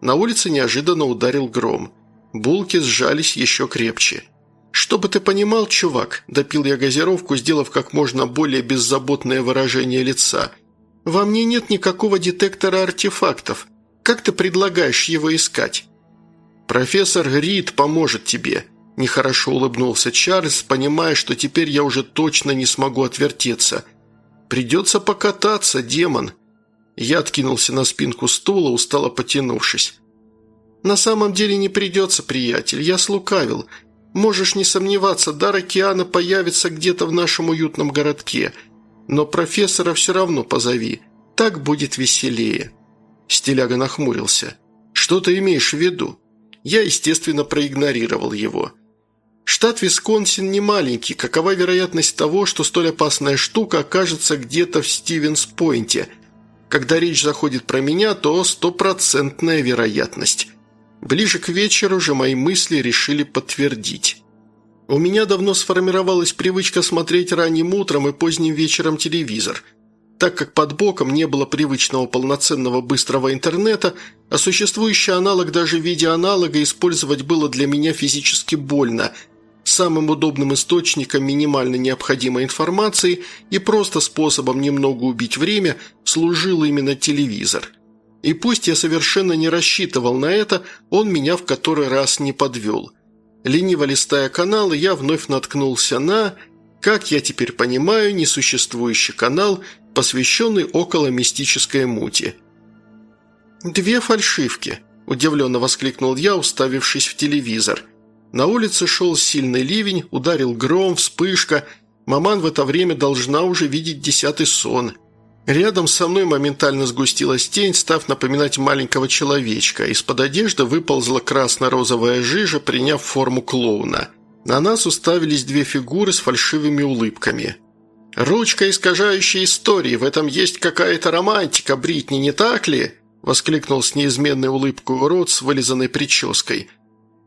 [SPEAKER 1] На улице неожиданно ударил гром. Булки сжались еще крепче. «Чтобы ты понимал, чувак», – допил я газировку, сделав как можно более беззаботное выражение лица – во мне нет никакого детектора артефактов. Как ты предлагаешь его искать?» «Профессор Рид поможет тебе», – нехорошо улыбнулся Чарльз, понимая, что теперь я уже точно не смогу отвертеться. «Придется покататься, демон». Я откинулся на спинку стула, устало потянувшись. «На самом деле не придется, приятель, я слукавил. Можешь не сомневаться, дар океана появится где-то в нашем уютном городке – но профессора все равно позови. Так будет веселее». Стиляга нахмурился. «Что ты имеешь в виду?» Я, естественно, проигнорировал его. Штат Висконсин не маленький. Какова вероятность того, что столь опасная штука окажется где-то в Стивенс-Пойнте? Когда речь заходит про меня, то стопроцентная вероятность. Ближе к вечеру же мои мысли решили подтвердить. У меня давно сформировалась привычка смотреть ранним утром и поздним вечером телевизор. Так как под боком не было привычного полноценного быстрого интернета, а существующий аналог даже в виде аналога использовать было для меня физически больно – Самым удобным источником минимально необходимой информации и просто способом немного убить время служил именно телевизор. И пусть я совершенно не рассчитывал на это, он меня в который раз не подвел. Лениво листая каналы, я вновь наткнулся на, как я теперь понимаю, несуществующий канал, посвященный около мистической мути. «Две фальшивки», – удивленно воскликнул я, уставившись в телевизор – на улице шел сильный ливень, ударил гром, вспышка. Маман в это время должна уже видеть десятый сон. Рядом со мной моментально сгустилась тень, став напоминать маленького человечка. Из-под одежды выползла красно-розовая жижа, приняв форму клоуна. На нас уставились две фигуры с фальшивыми улыбками. «Ручка, искажающая истории, в этом есть какая-то романтика, Бритни, не так ли?» – воскликнул с неизменной улыбкой урод с вылизанной прической –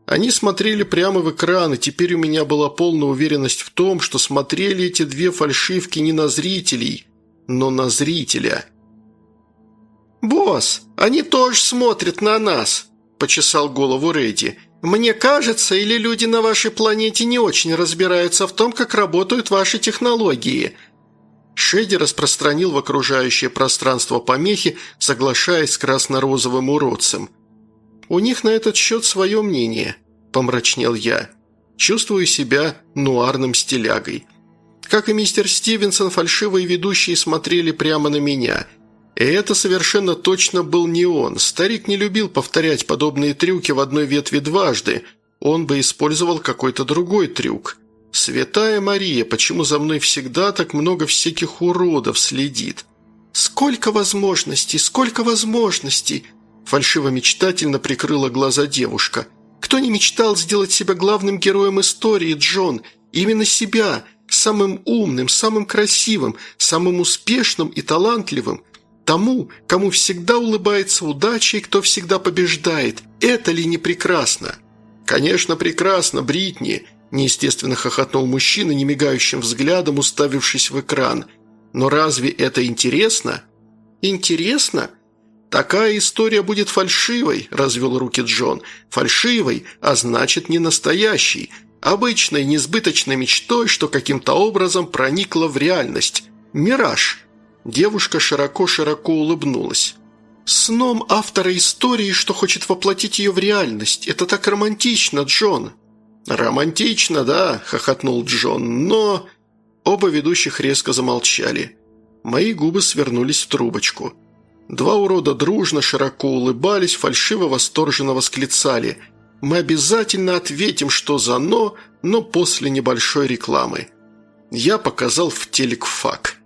[SPEAKER 1] они смотрели прямо в экран, и теперь у меня была полная уверенность в том, что смотрели эти две фальшивки не на зрителей, но на зрителя. «Босс, они тоже смотрят на нас», – почесал голову Рэдди. «Мне кажется, или люди на вашей планете не очень разбираются в том, как работают ваши технологии». Шеди распространил в окружающее пространство помехи, соглашаясь с красно-розовым уродцем – «У них на этот счет свое мнение», – помрачнел я. «Чувствую себя нуарным стилягой». Как и мистер Стивенсон, фальшивые ведущие смотрели прямо на меня. И это совершенно точно был не он. Старик не любил повторять подобные трюки в одной ветви дважды. Он бы использовал какой-то другой трюк. «Святая Мария, почему за мной всегда так много всяких уродов следит?» «Сколько возможностей, сколько возможностей!» Фальшиво-мечтательно прикрыла глаза девушка. «Кто не мечтал сделать себя главным героем истории, Джон? Именно себя, самым умным, самым красивым, самым успешным и талантливым. Тому, кому всегда улыбается удача и кто всегда побеждает. Это ли не прекрасно?» «Конечно, прекрасно, Бритни!» Неестественно хохотнул мужчина, немигающим взглядом, уставившись в экран. «Но разве это интересно?» «Интересно?» «Такая история будет фальшивой», – развел руки Джон. «Фальшивой, а значит не настоящей. Обычной, несбыточной мечтой, что каким-то образом проникла в реальность. Мираж». Девушка широко-широко улыбнулась. «Сном автора истории, что хочет воплотить ее в реальность. Это так романтично, Джон». «Романтично, да», – хохотнул Джон, – «но...» Оба ведущих резко замолчали. Мои губы свернулись в трубочку. Два урода дружно, широко улыбались, фальшиво восторженно восклицали. «Мы обязательно ответим, что за «но», но после небольшой рекламы». Я показал в телек фак.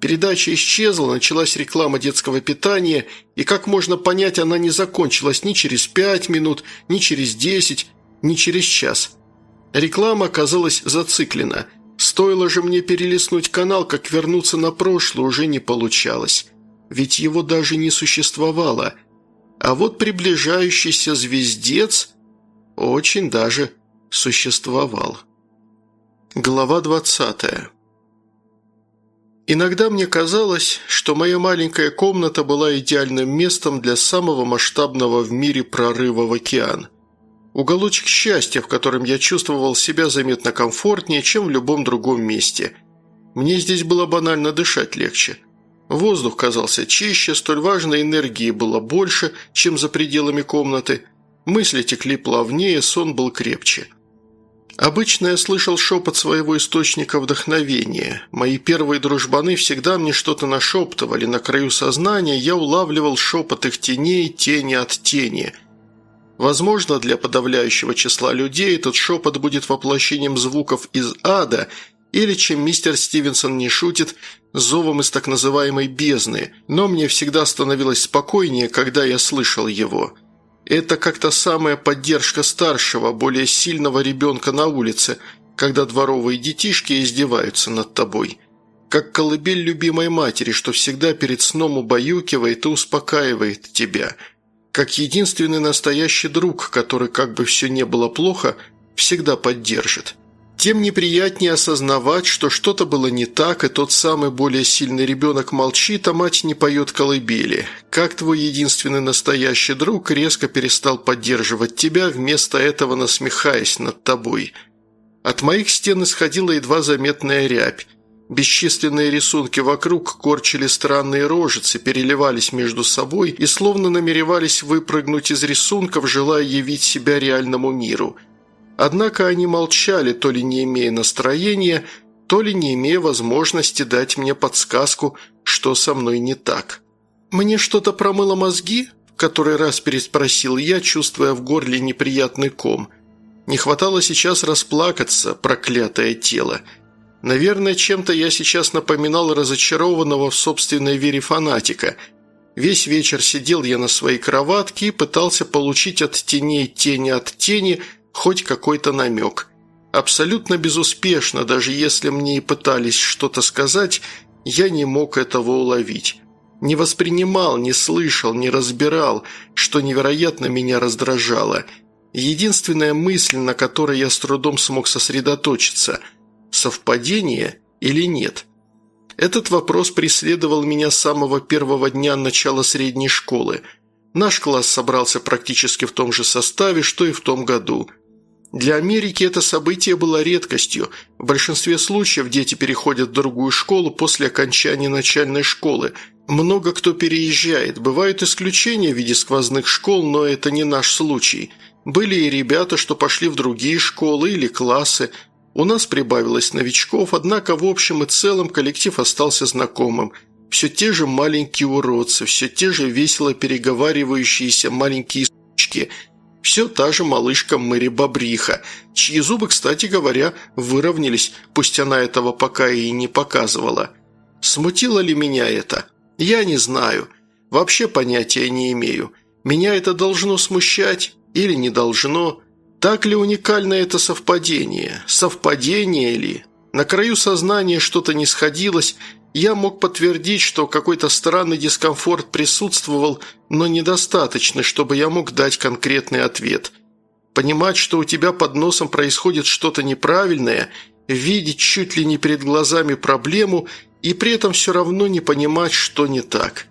[SPEAKER 1] Передача исчезла, началась реклама детского питания, и, как можно понять, она не закончилась ни через пять минут, ни через десять, ни через час. Реклама оказалась зациклена. Стоило же мне перелистнуть канал, как вернуться на прошлое уже не получалось ведь его даже не существовало. А вот приближающийся звездец очень даже существовал. Глава двадцатая. Иногда мне казалось, что моя маленькая комната была идеальным местом для самого масштабного в мире прорыва в океан. Уголочек счастья, в котором я чувствовал себя заметно комфортнее, чем в любом другом месте. Мне здесь было банально дышать легче – Воздух казался чище, столь важной энергии было больше, чем за пределами комнаты. Мысли текли плавнее, сон был крепче. Обычно я слышал шепот своего источника вдохновения. Мои первые дружбаны всегда мне что-то нашептывали. На краю сознания я улавливал шепот их теней, тени от тени. Возможно, для подавляющего числа людей этот шепот будет воплощением звуков из ада или, чем мистер Стивенсон не шутит, зовом из так называемой «бездны», но мне всегда становилось спокойнее, когда я слышал его. Это как то самая поддержка старшего, более сильного ребенка на улице, когда дворовые детишки издеваются над тобой. Как колыбель любимой матери, что всегда перед сном убаюкивает и успокаивает тебя. Как единственный настоящий друг, который, как бы все не было плохо, всегда поддержит. Тем неприятнее осознавать, что что-то было не так, и тот самый более сильный ребенок молчит, а мать не поет колыбели. Как твой единственный настоящий друг резко перестал поддерживать тебя, вместо этого насмехаясь над тобой. От моих стен исходила едва заметная рябь. Бесчисленные рисунки вокруг корчили странные рожицы, переливались между собой и словно намеревались выпрыгнуть из рисунков, желая явить себя реальному миру – Однако они молчали, то ли не имея настроения, то ли не имея возможности дать мне подсказку, что со мной не так. «Мне что-то промыло мозги?» – в который раз переспросил я, чувствуя в горле неприятный ком. Не хватало сейчас расплакаться, проклятое тело. Наверное, чем-то я сейчас напоминал разочарованного в собственной вере фанатика. Весь вечер сидел я на своей кроватке и пытался получить от теней тени от тени – хоть какой-то намек. Абсолютно безуспешно, даже если мне и пытались что-то сказать, я не мог этого уловить. Не воспринимал, не слышал, не разбирал, что невероятно меня раздражало. Единственная мысль, на которой я с трудом смог сосредоточиться – совпадение или нет? Этот вопрос преследовал меня с самого первого дня начала средней школы. Наш класс собрался практически в том же составе, что и в том году – для Америки это событие было редкостью. В большинстве случаев дети переходят в другую школу после окончания начальной школы. Много кто переезжает. Бывают исключения в виде сквозных школ, но это не наш случай. Были и ребята, что пошли в другие школы или классы. У нас прибавилось новичков, однако в общем и целом коллектив остался знакомым. Все те же маленькие уродцы, все те же весело переговаривающиеся маленькие сучки – все та же малышка Мэри Бобриха, чьи зубы, кстати говоря, выровнялись, пусть она этого пока и не показывала. Смутило ли меня это? Я не знаю. Вообще понятия не имею. Меня это должно смущать или не должно? Так ли уникально это совпадение? Совпадение ли? На краю сознания что-то не сходилось, я мог подтвердить, что какой-то странный дискомфорт присутствовал, но недостаточно, чтобы я мог дать конкретный ответ. Понимать, что у тебя под носом происходит что-то неправильное, видеть чуть ли не перед глазами проблему и при этом все равно не понимать, что не так.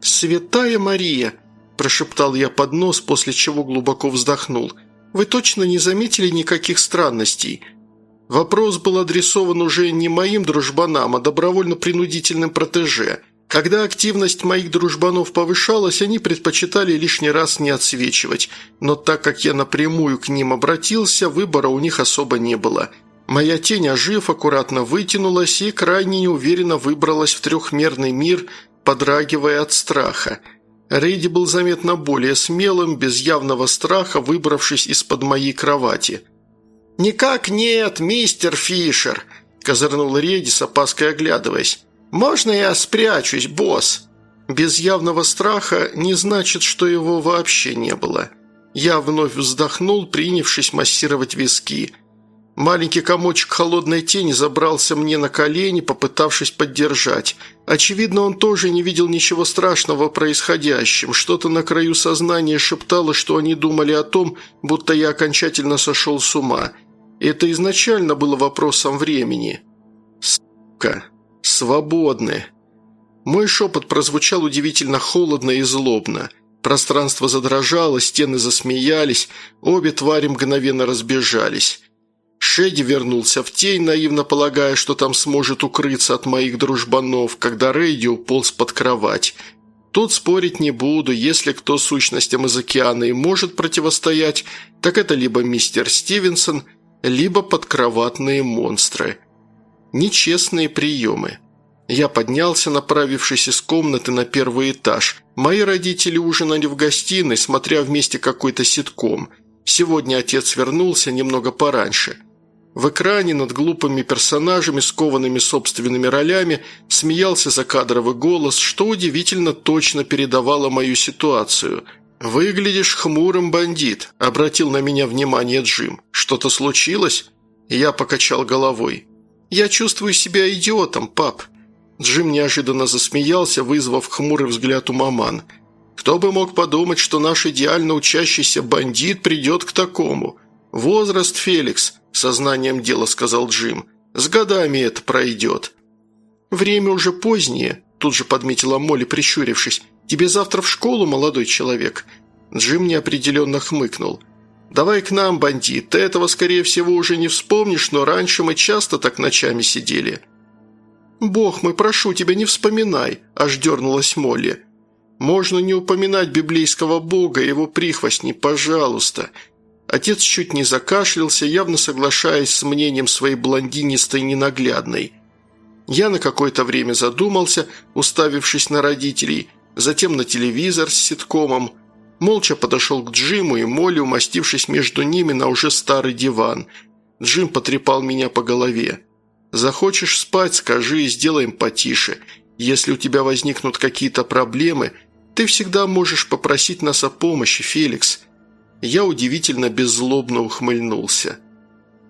[SPEAKER 1] «Святая Мария!» – прошептал я под нос, после чего глубоко вздохнул. «Вы точно не заметили никаких странностей?» Вопрос был адресован уже не моим дружбанам, а добровольно-принудительным протеже. Когда активность моих дружбанов повышалась, они предпочитали лишний раз не отсвечивать, но так как я напрямую к ним обратился, выбора у них особо не было. Моя тень, ожив, аккуратно вытянулась и крайне неуверенно выбралась в трехмерный мир, подрагивая от страха. Рейди был заметно более смелым, без явного страха, выбравшись из-под моей кровати – «Никак нет, мистер Фишер», – козырнул Реди с опаской оглядываясь. «Можно я спрячусь, босс?» Без явного страха не значит, что его вообще не было. Я вновь вздохнул, принявшись массировать виски – Маленький комочек холодной тени забрался мне на колени, попытавшись поддержать. Очевидно, он тоже не видел ничего страшного происходящим. Что-то на краю сознания шептало, что они думали о том, будто я окончательно сошел с ума. Это изначально было вопросом времени. Сука. Свободны. Мой шепот прозвучал удивительно холодно и злобно. Пространство задрожало, стены засмеялись, обе твари мгновенно разбежались. Шеди вернулся в тень, наивно полагая, что там сможет укрыться от моих дружбанов, когда Рейди уполз под кровать. Тут спорить не буду, если кто сущностям из океана и может противостоять, так это либо мистер Стивенсон, либо подкроватные монстры. Нечестные приемы. Я поднялся, направившись из комнаты на первый этаж. Мои родители ужинали в гостиной, смотря вместе какой-то ситком. Сегодня отец вернулся немного пораньше. В экране над глупыми персонажами, скованными собственными ролями, смеялся закадровый голос, что удивительно точно передавало мою ситуацию. «Выглядишь хмурым, бандит», – обратил на меня внимание Джим. «Что-то случилось?» Я покачал головой. «Я чувствую себя идиотом, пап». Джим неожиданно засмеялся, вызвав хмурый взгляд у маман. «Кто бы мог подумать, что наш идеально учащийся бандит придет к такому? Возраст, Феликс», – сознанием дела сказал Джим. «С годами это пройдет». «Время уже позднее», – тут же подметила Молли, прищурившись. «Тебе завтра в школу, молодой человек?» Джим неопределенно хмыкнул. «Давай к нам, бандит, ты этого, скорее всего, уже не вспомнишь, но раньше мы часто так ночами сидели». «Бог мой, прошу тебя, не вспоминай», – аж дернулась Молли. «Можно не упоминать библейского бога и его прихвостни, пожалуйста». Отец чуть не закашлялся, явно соглашаясь с мнением своей блондинистой ненаглядной. Я на какое-то время задумался, уставившись на родителей, затем на телевизор с ситкомом – Молча подошел к Джиму и Молли, умастившись между ними на уже старый диван. Джим потрепал меня по голове. «Захочешь спать, скажи и сделаем потише. Если у тебя возникнут какие-то проблемы, ты всегда можешь попросить нас о помощи, Феликс». Я удивительно беззлобно ухмыльнулся.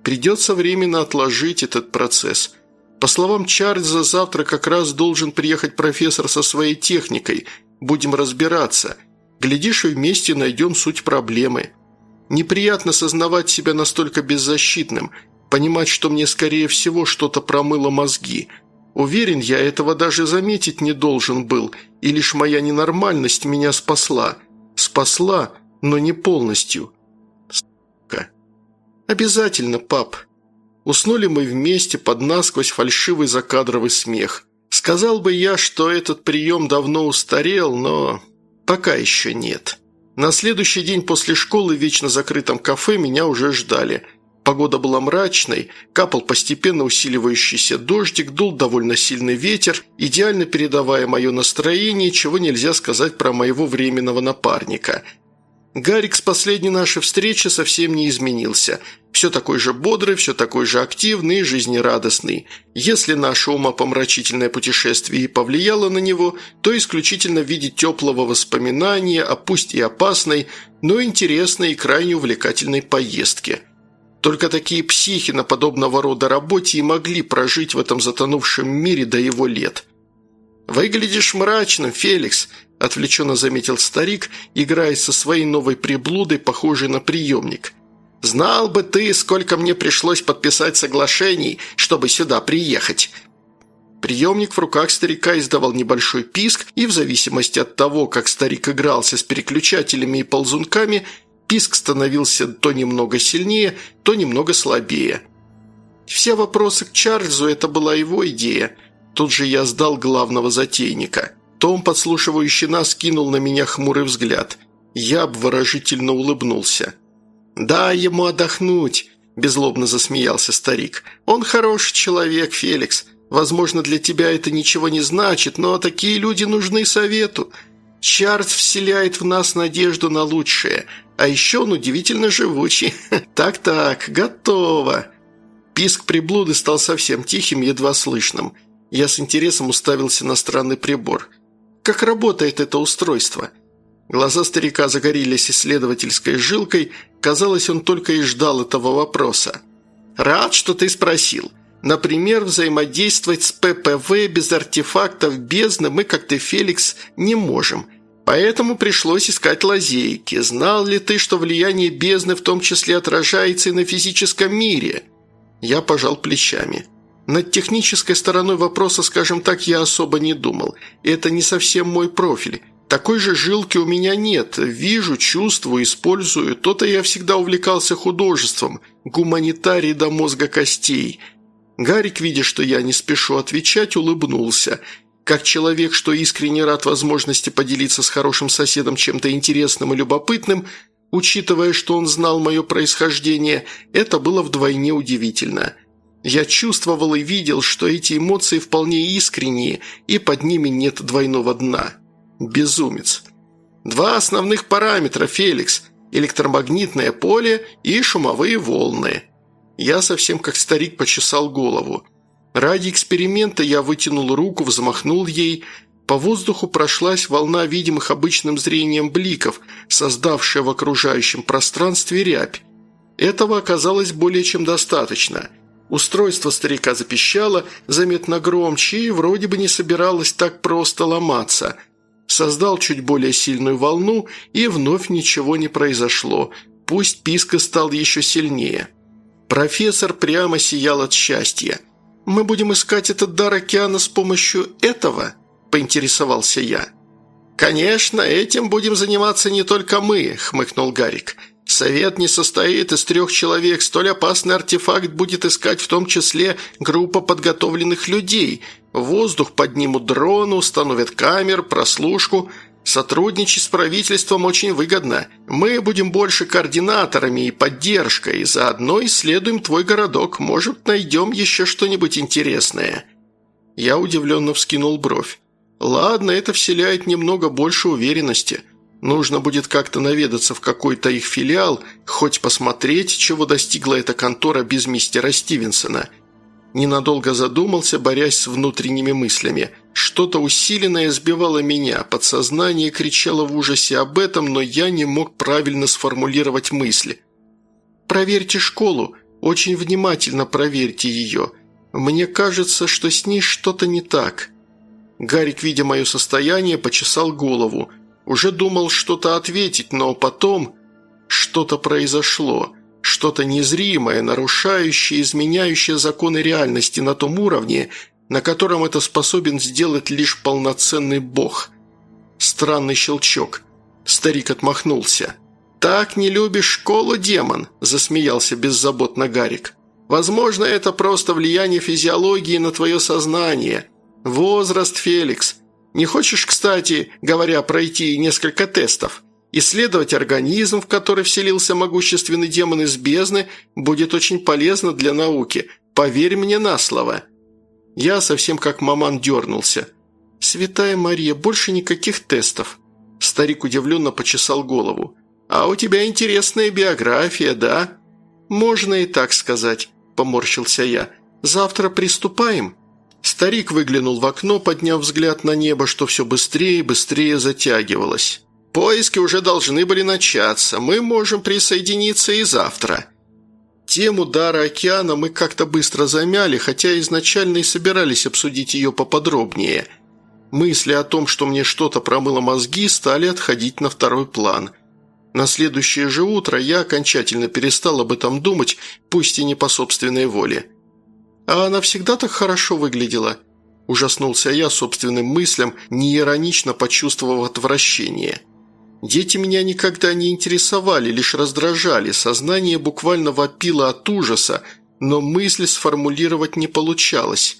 [SPEAKER 1] Придется временно отложить этот процесс. По словам Чарльза, завтра как раз должен приехать профессор со своей техникой. Будем разбираться – Глядишь, и вместе найдем суть проблемы. Неприятно сознавать себя настолько беззащитным, понимать, что мне, скорее всего, что-то промыло мозги. Уверен, я этого даже заметить не должен был, и лишь моя ненормальность меня спасла. Спасла, но не полностью. Сука. Обязательно, пап. Уснули мы вместе под насквозь фальшивый закадровый смех. Сказал бы я, что этот прием давно устарел, но «Пока еще нет». На следующий день после школы в вечно закрытом кафе меня уже ждали. Погода была мрачной, капал постепенно усиливающийся дождик, дул довольно сильный ветер, идеально передавая мое настроение, чего нельзя сказать про моего временного напарника – Гарик с последней нашей встречи совсем не изменился. Все такой же бодрый, все такой же активный и жизнерадостный. Если наше умопомрачительное путешествие и повлияло на него, то исключительно в виде теплого воспоминания о пусть и опасной, но интересной и крайне увлекательной поездке. Только такие психи на подобного рода работе и могли прожить в этом затонувшем мире до его лет. «Выглядишь мрачным, Феликс», – отвлеченно заметил старик, играя со своей новой приблудой, похожей на приемник. «Знал бы ты, сколько мне пришлось подписать соглашений, чтобы сюда приехать». Приемник в руках старика издавал небольшой писк, и в зависимости от того, как старик игрался с переключателями и ползунками, писк становился то немного сильнее, то немного слабее. Все вопросы к Чарльзу – это была его идея. Тут же я сдал главного затейника – том, подслушивающий нас, кинул на меня хмурый взгляд. Я обворожительно улыбнулся. «Дай ему отдохнуть», – безлобно засмеялся старик. «Он хороший человек, Феликс. Возможно, для тебя это ничего не значит, но такие люди нужны совету. Чарльз вселяет в нас надежду на лучшее, а еще он удивительно живучий. Так-так, готово». Писк приблуды стал совсем тихим, едва слышным. Я с интересом уставился на странный прибор – как работает это устройство?» Глаза старика загорелись исследовательской жилкой, казалось, он только и ждал этого вопроса. «Рад, что ты спросил. Например, взаимодействовать с ППВ без артефактов бездны мы, как ты, Феликс, не можем. Поэтому пришлось искать лазейки. Знал ли ты, что влияние бездны в том числе отражается и на физическом мире?» Я пожал плечами. Над технической стороной вопроса, скажем так, я особо не думал. Это не совсем мой профиль. Такой же жилки у меня нет. Вижу, чувствую, использую. То-то я всегда увлекался художеством. Гуманитарий до мозга костей. Гарик, видя, что я не спешу отвечать, улыбнулся. Как человек, что искренне рад возможности поделиться с хорошим соседом чем-то интересным и любопытным, учитывая, что он знал мое происхождение, это было вдвойне удивительно – я чувствовал и видел, что эти эмоции вполне искренние, и под ними нет двойного дна. Безумец. Два основных параметра, Феликс – электромагнитное поле и шумовые волны. Я совсем как старик почесал голову. Ради эксперимента я вытянул руку, взмахнул ей. По воздуху прошлась волна видимых обычным зрением бликов, создавшая в окружающем пространстве рябь. Этого оказалось более чем достаточно. Устройство старика запищало, заметно громче, и вроде бы не собиралось так просто ломаться. Создал чуть более сильную волну, и вновь ничего не произошло. Пусть писка стал еще сильнее. Профессор прямо сиял от счастья. «Мы будем искать этот дар океана с помощью этого?» – поинтересовался я. «Конечно, этим будем заниматься не только мы», – хмыкнул Гарик. «Совет не состоит из трех человек. Столь опасный артефакт будет искать в том числе группа подготовленных людей. воздух поднимут дроны, установят камер, прослушку. Сотрудничать с правительством очень выгодно. Мы будем больше координаторами и поддержкой, заодно исследуем твой городок. Может, найдем еще что-нибудь интересное». Я удивленно вскинул бровь. «Ладно, это вселяет немного больше уверенности. Нужно будет как-то наведаться в какой-то их филиал, хоть посмотреть, чего достигла эта контора без мистера Стивенсона». Ненадолго задумался, борясь с внутренними мыслями – что-то усиленное сбивало меня, подсознание кричало в ужасе об этом, но я не мог правильно сформулировать мысли. «Проверьте школу, очень внимательно проверьте ее. Мне кажется, что с ней что-то не так». Гарик, видя мое состояние, почесал голову. Уже думал что-то ответить, но потом что-то произошло. Что-то незримое, нарушающее, изменяющее законы реальности на том уровне, на котором это способен сделать лишь полноценный бог. Странный щелчок. Старик отмахнулся. «Так не любишь школу, демон?» – засмеялся беззаботно Гарик. «Возможно, это просто влияние физиологии на твое сознание. Возраст, Феликс. Не хочешь, кстати, говоря, пройти несколько тестов? Исследовать организм, в который вселился могущественный демон из бездны, будет очень полезно для науки. Поверь мне на слово». Я совсем как маман дернулся. «Святая Мария, больше никаких тестов». Старик удивленно почесал голову. «А у тебя интересная биография, да?» «Можно и так сказать», – поморщился я. «Завтра приступаем?» Старик выглянул в окно, подняв взгляд на небо, что все быстрее и быстрее затягивалось. «Поиски уже должны были начаться. Мы можем присоединиться и завтра». Тему дара океана мы как-то быстро замяли, хотя изначально и собирались обсудить ее поподробнее. Мысли о том, что мне что-то промыло мозги, стали отходить на второй план. На следующее же утро я окончательно перестал об этом думать, пусть и не по собственной воле. «А она всегда так хорошо выглядела?» Ужаснулся я собственным мыслям, неиронично почувствовав отвращение – Дети меня никогда не интересовали, лишь раздражали, сознание буквально вопило от ужаса, но мысли сформулировать не получалось.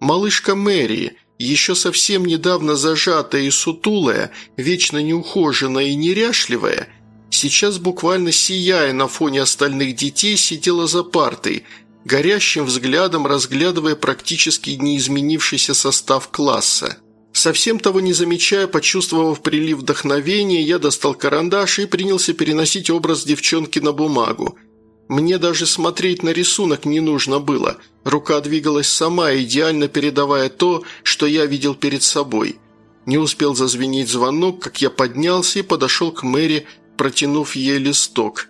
[SPEAKER 1] Малышка Мэри, еще совсем недавно зажатая и сутулая, вечно неухоженная и неряшливая, сейчас буквально сияя на фоне остальных детей, сидела за партой, горящим взглядом разглядывая практически неизменившийся состав класса. Совсем того не замечая, почувствовав прилив вдохновения, я достал карандаш и принялся переносить образ девчонки на бумагу. Мне даже смотреть на рисунок не нужно было. Рука двигалась сама, идеально передавая то, что я видел перед собой. Не успел зазвенеть звонок, как я поднялся и подошел к Мэри, протянув ей листок.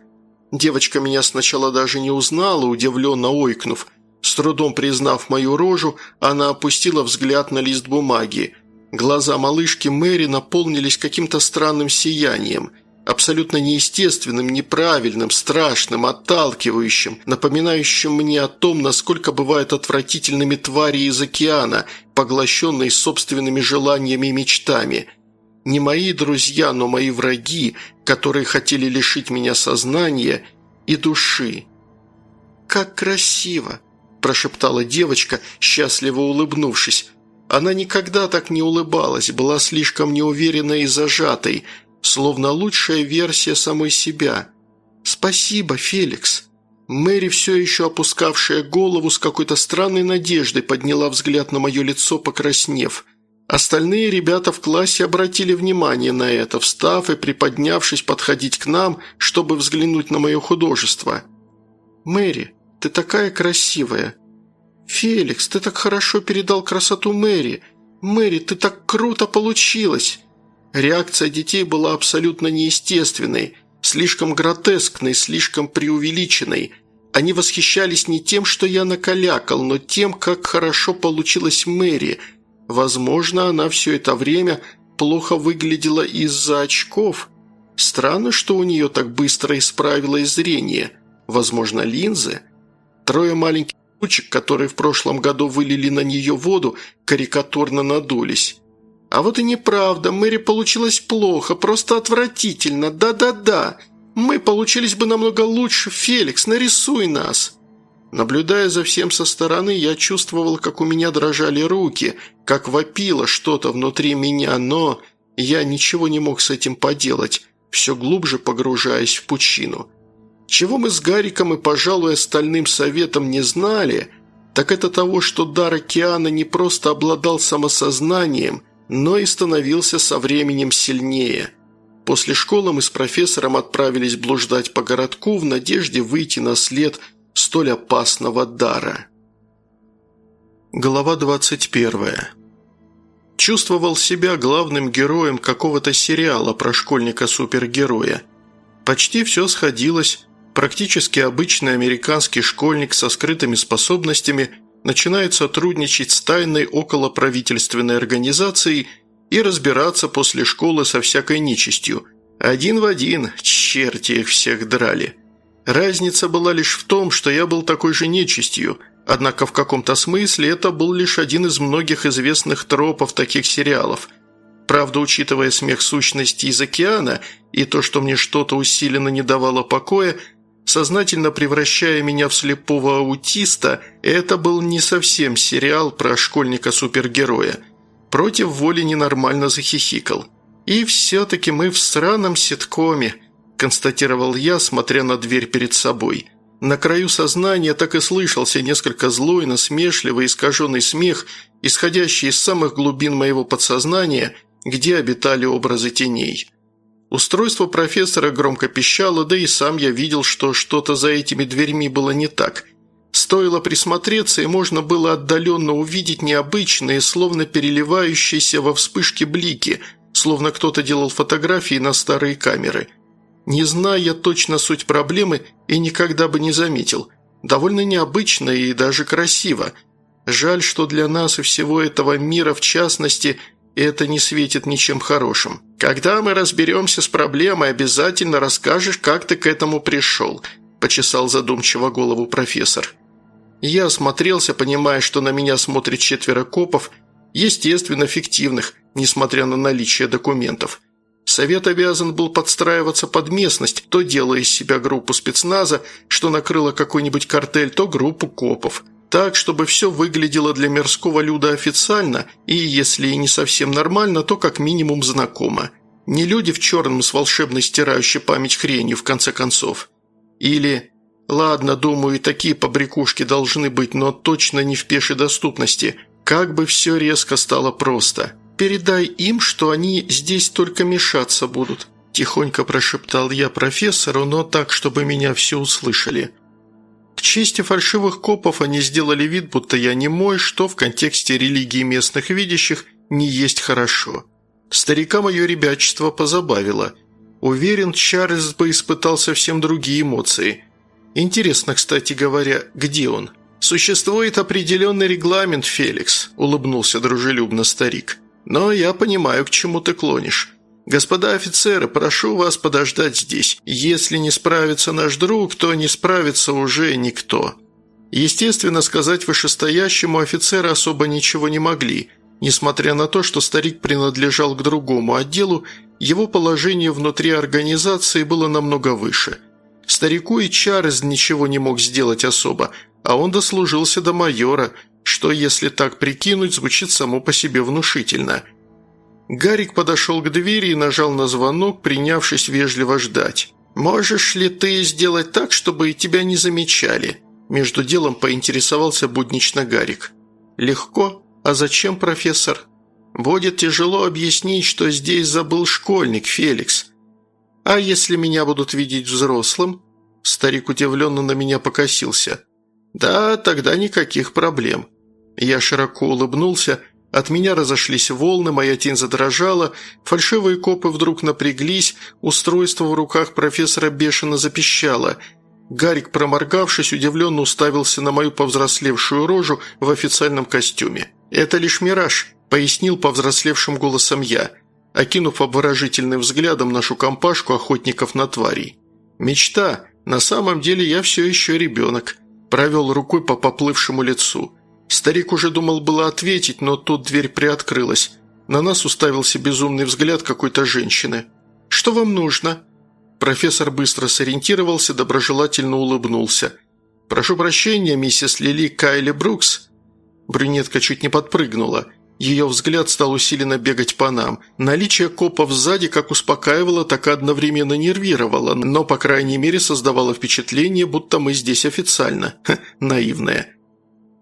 [SPEAKER 1] Девочка меня сначала даже не узнала, удивленно ойкнув. С трудом признав мою рожу, она опустила взгляд на лист бумаги – Глаза малышки Мэри наполнились каким-то странным сиянием, абсолютно неестественным, неправильным, страшным, отталкивающим, напоминающим мне о том, насколько бывают отвратительными твари из океана, поглощенные собственными желаниями и мечтами. Не мои друзья, но мои враги, которые хотели лишить меня сознания и души. «Как красиво!» – прошептала девочка, счастливо улыбнувшись. Она никогда так не улыбалась, была слишком неуверенной и зажатой, словно лучшая версия самой себя. «Спасибо, Феликс». Мэри, все еще опускавшая голову с какой-то странной надеждой, подняла взгляд на мое лицо, покраснев. Остальные ребята в классе обратили внимание на это, встав и приподнявшись подходить к нам, чтобы взглянуть на мое художество. «Мэри, ты такая красивая», «Феликс, ты так хорошо передал красоту Мэри. «Мэри, ты так круто получилась!» Реакция детей была абсолютно неестественной, слишком гротескной, слишком преувеличенной. Они восхищались не тем, что я накалякал, но тем, как хорошо получилась Мэри. Возможно, она все это время плохо выглядела из-за очков. Странно, что у нее так быстро исправилось зрение. Возможно, линзы. Трое маленьких ручек, которые в прошлом году вылили на нее воду, карикатурно надулись. А вот и неправда, Мэри получилось плохо, просто отвратительно, да-да-да. Мы получились бы намного лучше, Феликс, нарисуй нас». Наблюдая за всем со стороны, я чувствовал, как у меня дрожали руки, как вопило что-то внутри меня, но я ничего не мог с этим поделать, все глубже погружаясь в пучину. Чего мы с Гариком и, пожалуй, остальным советом не знали, так это того, что дар океана не просто обладал самосознанием, но и становился со временем сильнее. После школы мы с профессором отправились блуждать по городку в надежде выйти на след столь опасного дара. Глава 21. Чувствовал себя главным героем какого-то сериала про школьника-супергероя. Почти все сходилось, практически обычный американский школьник со скрытыми способностями начинает сотрудничать с тайной околоправительственной организацией и разбираться после школы со всякой нечистью. Один в один, черти их всех драли. Разница была лишь в том, что я был такой же нечистью, однако в каком-то смысле это был лишь один из многих известных тропов таких сериалов. Правда, учитывая смех сущности из океана и то, что мне что-то усиленно не давало покоя, сознательно превращая меня в слепого аутиста, это был не совсем сериал про школьника-супергероя. Против воли ненормально захихикал. «И все-таки мы в сраном ситкоме», – констатировал я, смотря на дверь перед собой. На краю сознания так и слышался несколько злой, насмешливый, искаженный смех, исходящий из самых глубин моего подсознания, где обитали образы теней. Устройство профессора громко пищало, да и сам я видел, что что-то за этими дверьми было не так. Стоило присмотреться, и можно было отдаленно увидеть необычные, словно переливающиеся во вспышке блики, словно кто-то делал фотографии на старые камеры. Не зная точно суть проблемы и никогда бы не заметил. Довольно необычно и даже красиво. Жаль, что для нас и всего этого мира в частности – это не светит ничем хорошим. Когда мы разберемся с проблемой, обязательно расскажешь, как ты к этому пришел», – почесал задумчиво голову профессор. Я осмотрелся, понимая, что на меня смотрит четверо копов, естественно, фиктивных, несмотря на наличие документов. Совет обязан был подстраиваться под местность, то делая из себя группу спецназа, что накрыло какой-нибудь картель, то группу копов – так, чтобы все выглядело для мирского люда официально и, если и не совсем нормально, то как минимум знакомо. Не люди в черном с волшебной стирающей память хренью, в конце концов. Или «Ладно, думаю, и такие побрякушки должны быть, но точно не в пешей доступности. Как бы все резко стало просто. Передай им, что они здесь только мешаться будут», – тихонько прошептал я профессору, но так, чтобы меня все услышали. К чести фальшивых копов они сделали вид, будто я не мой, что в контексте религии местных видящих не есть хорошо. Старика мое ребячество позабавило. Уверен, Чарльз бы испытал совсем другие эмоции. Интересно, кстати говоря, где он? «Существует определенный регламент, Феликс», – улыбнулся дружелюбно старик. «Но я понимаю, к чему ты клонишь. «Господа офицеры, прошу вас подождать здесь. Если не справится наш друг, то не справится уже никто». Естественно, сказать вышестоящему офицеры особо ничего не могли. Несмотря на то, что старик принадлежал к другому отделу, его положение внутри организации было намного выше. Старику и Чарльз ничего не мог сделать особо, а он дослужился до майора, что, если так прикинуть, звучит само по себе внушительно – Гарик подошел к двери и нажал на звонок, принявшись вежливо ждать. «Можешь ли ты сделать так, чтобы тебя не замечали?» Между делом поинтересовался буднично Гарик. «Легко. А зачем, профессор?» «Будет тяжело объяснить, что здесь забыл школьник, Феликс. А если меня будут видеть взрослым?» Старик удивленно на меня покосился. «Да, тогда никаких проблем». Я широко улыбнулся, От меня разошлись волны, моя тень задрожала, фальшивые копы вдруг напряглись, устройство в руках профессора бешено запищало. Гарик, проморгавшись, удивленно уставился на мою повзрослевшую рожу в официальном костюме. «Это лишь мираж», – пояснил повзрослевшим голосом я, окинув обворожительным взглядом нашу компашку охотников на тварей. «Мечта. На самом деле я все еще ребенок», – провел рукой по поплывшему лицу – Старик уже думал было ответить, но тут дверь приоткрылась. На нас уставился безумный взгляд какой-то женщины. «Что вам нужно?» Профессор быстро сориентировался, доброжелательно улыбнулся. «Прошу прощения, миссис Лили Кайли Брукс». Брюнетка чуть не подпрыгнула. Ее взгляд стал усиленно бегать по нам. Наличие копов сзади как успокаивало, так и одновременно нервировало, но, по крайней мере, создавало впечатление, будто мы здесь официально. Ха, наивная.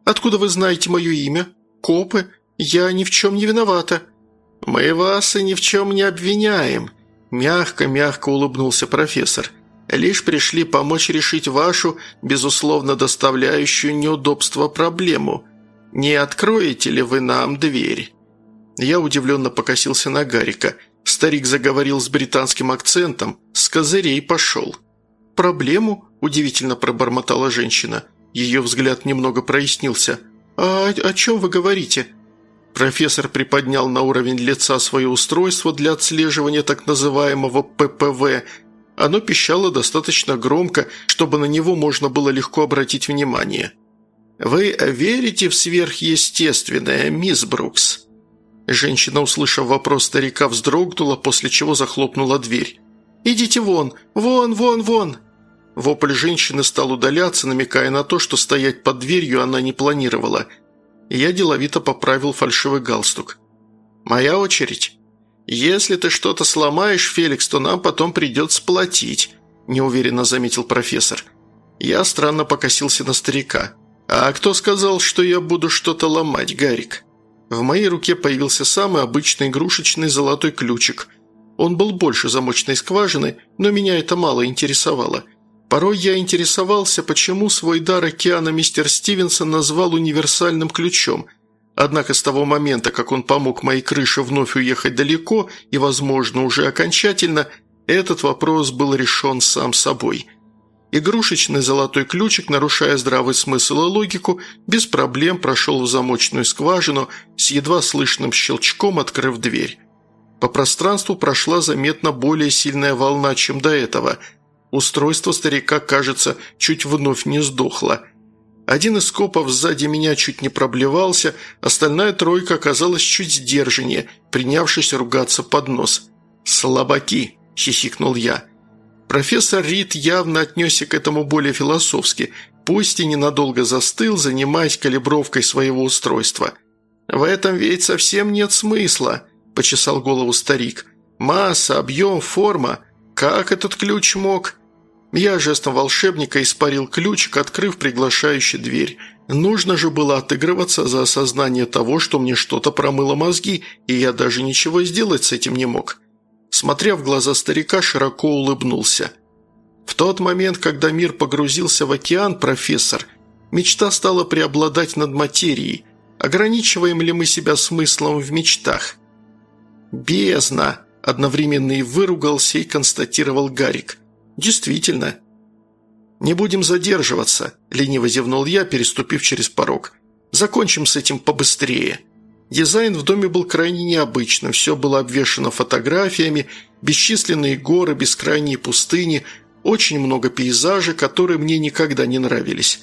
[SPEAKER 1] Откуда вы знаете мое имя? Копы? Я ни в чем не виновата». «Мы вас и ни в чем не обвиняем», – мягко-мягко улыбнулся профессор. «Лишь пришли помочь решить вашу, безусловно доставляющую неудобство проблему. Не откроете ли вы нам дверь?» Я удивленно покосился на Гарика. Старик заговорил с британским акцентом, с козырей пошел. «Проблему?» – удивительно пробормотала женщина – ее взгляд немного прояснился. «А о чем вы говорите?» Профессор приподнял на уровень лица свое устройство для отслеживания так называемого ППВ. Оно пищало достаточно громко, чтобы на него можно было легко обратить внимание. «Вы верите в сверхъестественное, мисс Брукс?» Женщина, услышав вопрос старика, вздрогнула, после чего захлопнула дверь. «Идите вон! Вон, вон, вон!» Вопль женщины стал удаляться, намекая на то, что стоять под дверью она не планировала. я деловито поправил фальшивый галстук. «Моя очередь. Если ты что-то сломаешь, Феликс, то нам потом придется платить», – неуверенно заметил профессор. Я странно покосился на старика. «А кто сказал, что я буду что-то ломать, Гарик?» В моей руке появился самый обычный игрушечный золотой ключик. Он был больше замочной скважины, но меня это мало интересовало – Порой я интересовался, почему свой дар океана мистер Стивенсон назвал универсальным ключом. Однако с того момента, как он помог моей крыше вновь уехать далеко и, возможно, уже окончательно, этот вопрос был решен сам собой. Игрушечный золотой ключик, нарушая здравый смысл и логику, без проблем прошел в замочную скважину, с едва слышным щелчком открыв дверь. По пространству прошла заметно более сильная волна, чем до этого – Устройство старика, кажется, чуть вновь не сдохло. Один из копов сзади меня чуть не проблевался, остальная тройка оказалась чуть сдержаннее, принявшись ругаться под нос. «Слабаки!» – хихикнул я. Профессор Рид явно отнесся к этому более философски, пусть и ненадолго застыл, занимаясь калибровкой своего устройства. «В этом ведь совсем нет смысла», – почесал голову старик. «Масса, объем, форма. Как этот ключ мог?» Я жестом волшебника испарил ключик, открыв приглашающую дверь. Нужно же было отыгрываться за осознание того, что мне что-то промыло мозги, и я даже ничего сделать с этим не мог. Смотря в глаза старика, широко улыбнулся. В тот момент, когда мир погрузился в океан, профессор, мечта стала преобладать над материей. Ограничиваем ли мы себя смыслом в мечтах? «Бездна!» Одновременно и выругался и констатировал Гарик. «Действительно». «Не будем задерживаться», – лениво зевнул я, переступив через порог. «Закончим с этим побыстрее». Дизайн в доме был крайне необычным, все было обвешано фотографиями, бесчисленные горы, бескрайние пустыни, очень много пейзажей, которые мне никогда не нравились.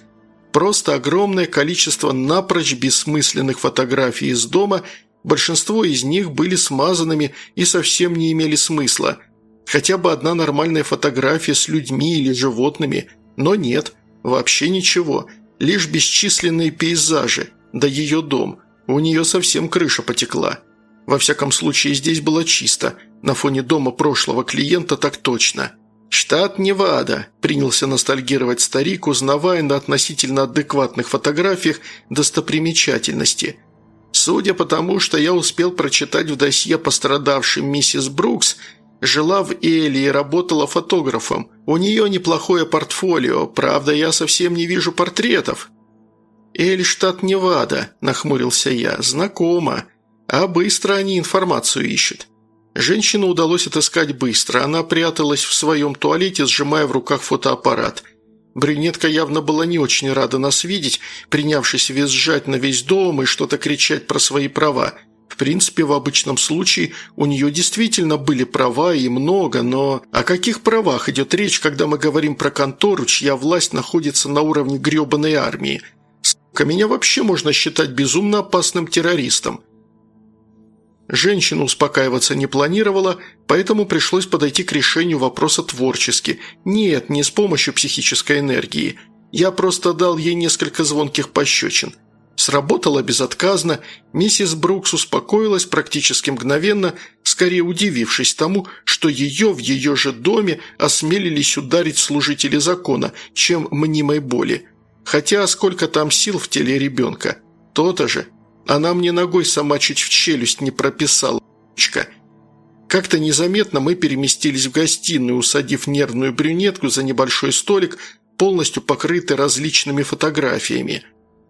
[SPEAKER 1] Просто огромное количество напрочь бессмысленных фотографий из дома Большинство из них были смазанными и совсем не имели смысла. Хотя бы одна нормальная фотография с людьми или животными, но нет, вообще ничего, лишь бесчисленные пейзажи, да ее дом. У нее совсем крыша потекла. Во всяком случае, здесь было чисто, на фоне дома прошлого клиента так точно. «Штат Невада», – принялся ностальгировать старик, узнавая на относительно адекватных фотографиях достопримечательности – Судя по тому, что я успел прочитать в досье пострадавшей миссис Брукс, жила в Эли и работала фотографом. У нее неплохое портфолио, правда, я совсем не вижу портретов». «Эль, штат Невада», – нахмурился я, – «знакомо». А быстро они информацию ищут. Женщину удалось отыскать быстро. Она пряталась в своем туалете, сжимая в руках фотоаппарат. Брюнетка явно была не очень рада нас видеть, принявшись визжать на весь дом и что-то кричать про свои права. В принципе, в обычном случае у нее действительно были права и много, но о каких правах идет речь, когда мы говорим про контору, чья власть находится на уровне гребаной армии? Сука, меня вообще можно считать безумно опасным террористом. Женщина успокаиваться не планировала, поэтому пришлось подойти к решению вопроса творчески. Нет, не с помощью психической энергии. Я просто дал ей несколько звонких пощечин. Сработало безотказно, миссис Брукс успокоилась практически мгновенно, скорее удивившись тому, что ее в ее же доме осмелились ударить служители закона, чем мнимой боли. Хотя сколько там сил в теле ребенка. То-то же. Она мне ногой сама чуть в челюсть не прописала, Как-то незаметно мы переместились в гостиную, усадив нервную брюнетку за небольшой столик, полностью покрытый различными фотографиями.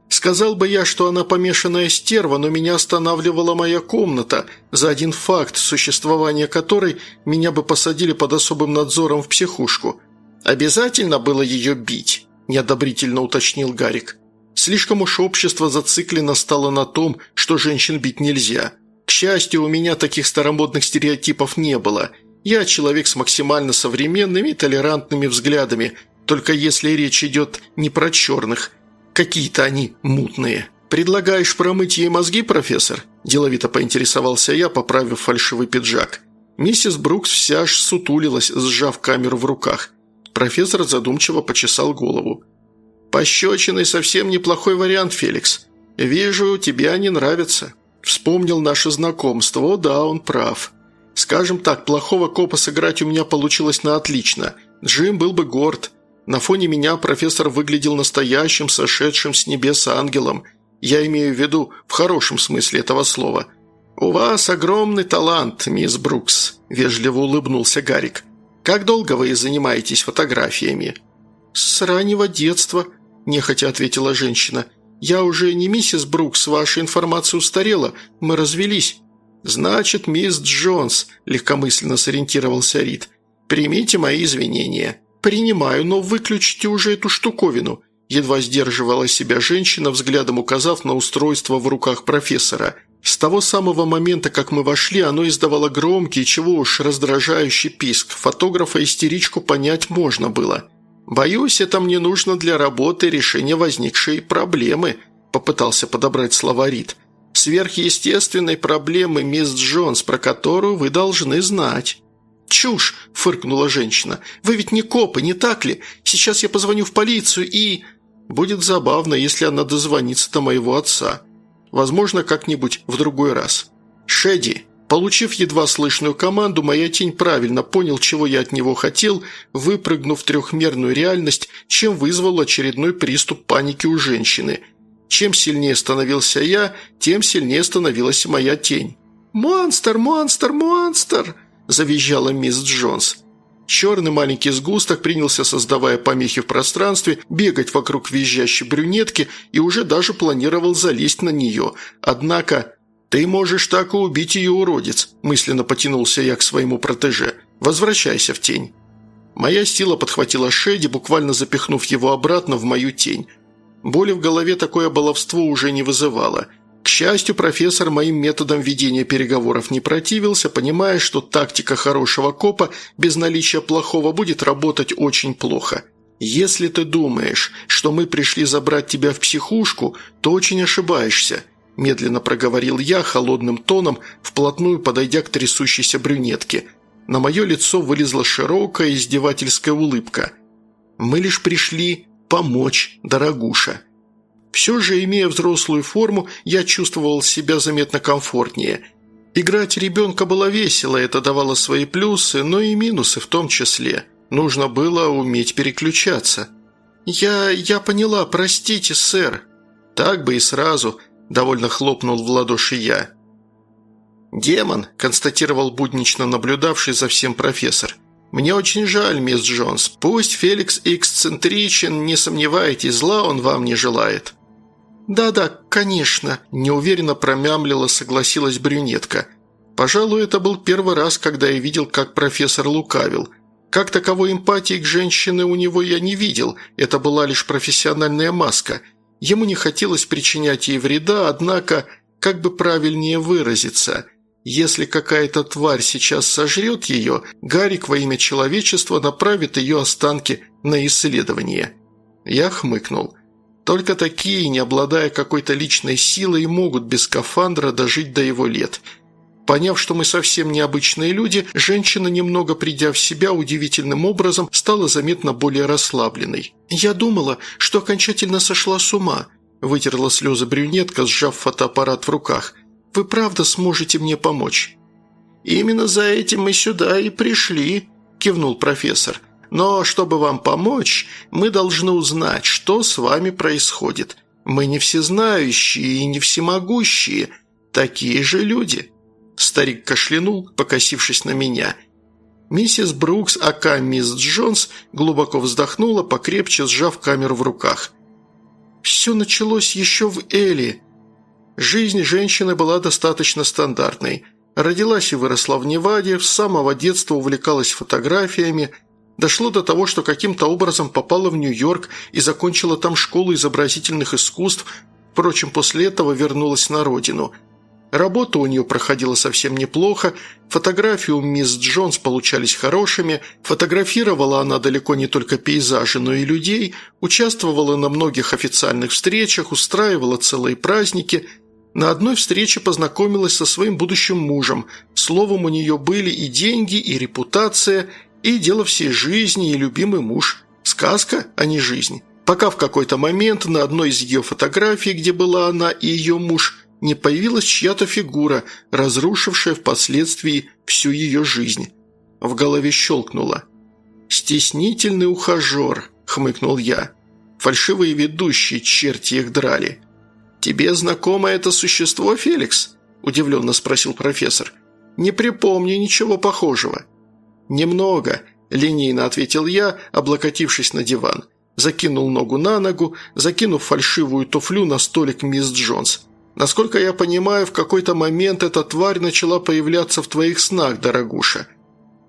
[SPEAKER 1] Сказал бы я, что она помешанная стерва, но меня останавливала моя комната, за один факт, существования которой меня бы посадили под особым надзором в психушку. Обязательно было ее бить, неодобрительно уточнил Гарик. Слишком уж общество зациклено стало на том, что женщин бить нельзя. К счастью, у меня таких старомодных стереотипов не было. Я человек с максимально современными и толерантными взглядами, только если речь идет не про черных. Какие-то они мутные. «Предлагаешь промыть ей мозги, профессор?» – деловито поинтересовался я, поправив фальшивый пиджак. Миссис Брукс вся аж сутулилась, сжав камеру в руках. Профессор задумчиво почесал голову. «Пощечины совсем неплохой вариант, Феликс. Вижу, тебе они нравятся». Вспомнил наше знакомство. О да, он прав. Скажем так, плохого копа сыграть у меня получилось на отлично. Джим был бы горд. На фоне меня профессор выглядел настоящим, сошедшим с небес ангелом. Я имею в виду в хорошем смысле этого слова. «У вас огромный талант, мисс Брукс», – вежливо улыбнулся Гарик. «Как долго вы занимаетесь фотографиями?» «С раннего детства», – нехотя ответила женщина. «Я уже не миссис Брукс, ваша информация устарела, мы развелись». «Значит, мисс Джонс», – легкомысленно сориентировался Рид. «Примите мои извинения». «Принимаю, но выключите уже эту штуковину», – едва сдерживала себя женщина, взглядом указав на устройство в руках профессора. С того самого момента, как мы вошли, оно издавало громкий, чего уж раздражающий писк. Фотографа истеричку понять можно было. «Боюсь, это мне нужно для работы решения возникшей проблемы», – попытался подобрать слова Рид. «Сверхъестественной проблемы, мисс Джонс, про которую вы должны знать». «Чушь!» – фыркнула женщина. «Вы ведь не копы, не так ли? Сейчас я позвоню в полицию и...» «Будет забавно, если она дозвонится до моего отца. Возможно, как-нибудь в другой раз». «Шеди!» Получив едва слышную команду, моя тень правильно понял, чего я от него хотел, выпрыгнув в трехмерную реальность, чем вызвал очередной приступ паники у женщины. Чем сильнее становился я, тем сильнее становилась моя тень. «Монстр, монстр, монстр!» – завизжала мисс Джонс. Черный маленький сгусток принялся, создавая помехи в пространстве, бегать вокруг визжащей брюнетки и уже даже планировал залезть на нее. Однако «Ты можешь так и убить ее, уродец», – мысленно потянулся я к своему протеже. «Возвращайся в тень». Моя сила подхватила Шеди, буквально запихнув его обратно в мою тень. Боли в голове такое баловство уже не вызывало. К счастью, профессор моим методом ведения переговоров не противился, понимая, что тактика хорошего копа без наличия плохого будет работать очень плохо. «Если ты думаешь, что мы пришли забрать тебя в психушку, то очень ошибаешься», – медленно проговорил я холодным тоном, вплотную подойдя к трясущейся брюнетке. На мое лицо вылезла широкая издевательская улыбка. «Мы лишь пришли помочь, дорогуша». Все же, имея взрослую форму, я чувствовал себя заметно комфортнее. Играть ребенка было весело, это давало свои плюсы, но и минусы в том числе. Нужно было уметь переключаться. «Я... я поняла, простите, сэр». Так бы и сразу – довольно хлопнул в ладоши я. «Демон», – констатировал буднично наблюдавший за всем профессор. «Мне очень жаль, мисс Джонс. Пусть Феликс эксцентричен, не сомневайтесь, зла он вам не желает». «Да-да, конечно», – неуверенно промямлила, согласилась брюнетка. «Пожалуй, это был первый раз, когда я видел, как профессор лукавил. Как таковой эмпатии к женщине у него я не видел, это была лишь профессиональная маска. Ему не хотелось причинять ей вреда, однако, как бы правильнее выразиться – если какая-то тварь сейчас сожрет ее, Гарик во имя человечества направит ее останки на исследование. Я хмыкнул. Только такие, не обладая какой-то личной силой, могут без скафандра дожить до его лет. Поняв, что мы совсем необычные люди, женщина, немного придя в себя, удивительным образом стала заметно более расслабленной. «Я думала, что окончательно сошла с ума», – вытерла слезы брюнетка, сжав фотоаппарат в руках – вы правда сможете мне помочь?» «Именно за этим мы сюда и пришли», – кивнул профессор. «Но чтобы вам помочь, мы должны узнать, что с вами происходит. Мы не всезнающие и не всемогущие, такие же люди». Старик кашлянул, покосившись на меня. Миссис Брукс, ака мисс Джонс, глубоко вздохнула, покрепче сжав камеру в руках. «Все началось еще в Элли», Жизнь женщины была достаточно стандартной. Родилась и выросла в Неваде, с самого детства увлекалась фотографиями, дошло до того, что каким-то образом попала в Нью-Йорк и закончила там школу изобразительных искусств, впрочем, после этого вернулась на родину. Работа у нее проходила совсем неплохо, фотографии у мисс Джонс получались хорошими, фотографировала она далеко не только пейзажи, но и людей, участвовала на многих официальных встречах, устраивала целые праздники – на одной встрече познакомилась со своим будущим мужем. Словом, у нее были и деньги, и репутация, и дело всей жизни, и любимый муж. Сказка, а не жизнь. Пока в какой-то момент на одной из ее фотографий, где была она и ее муж, не появилась чья-то фигура, разрушившая впоследствии всю ее жизнь. В голове щелкнуло. «Стеснительный ухажер», — хмыкнул я. «Фальшивые ведущие, черти их драли». «Тебе знакомо это существо, Феликс?» – удивленно спросил профессор. «Не припомню ничего похожего». «Немного», – линейно ответил я, облокотившись на диван. Закинул ногу на ногу, закинув фальшивую туфлю на столик мисс Джонс. «Насколько я понимаю, в какой-то момент эта тварь начала появляться в твоих снах, дорогуша».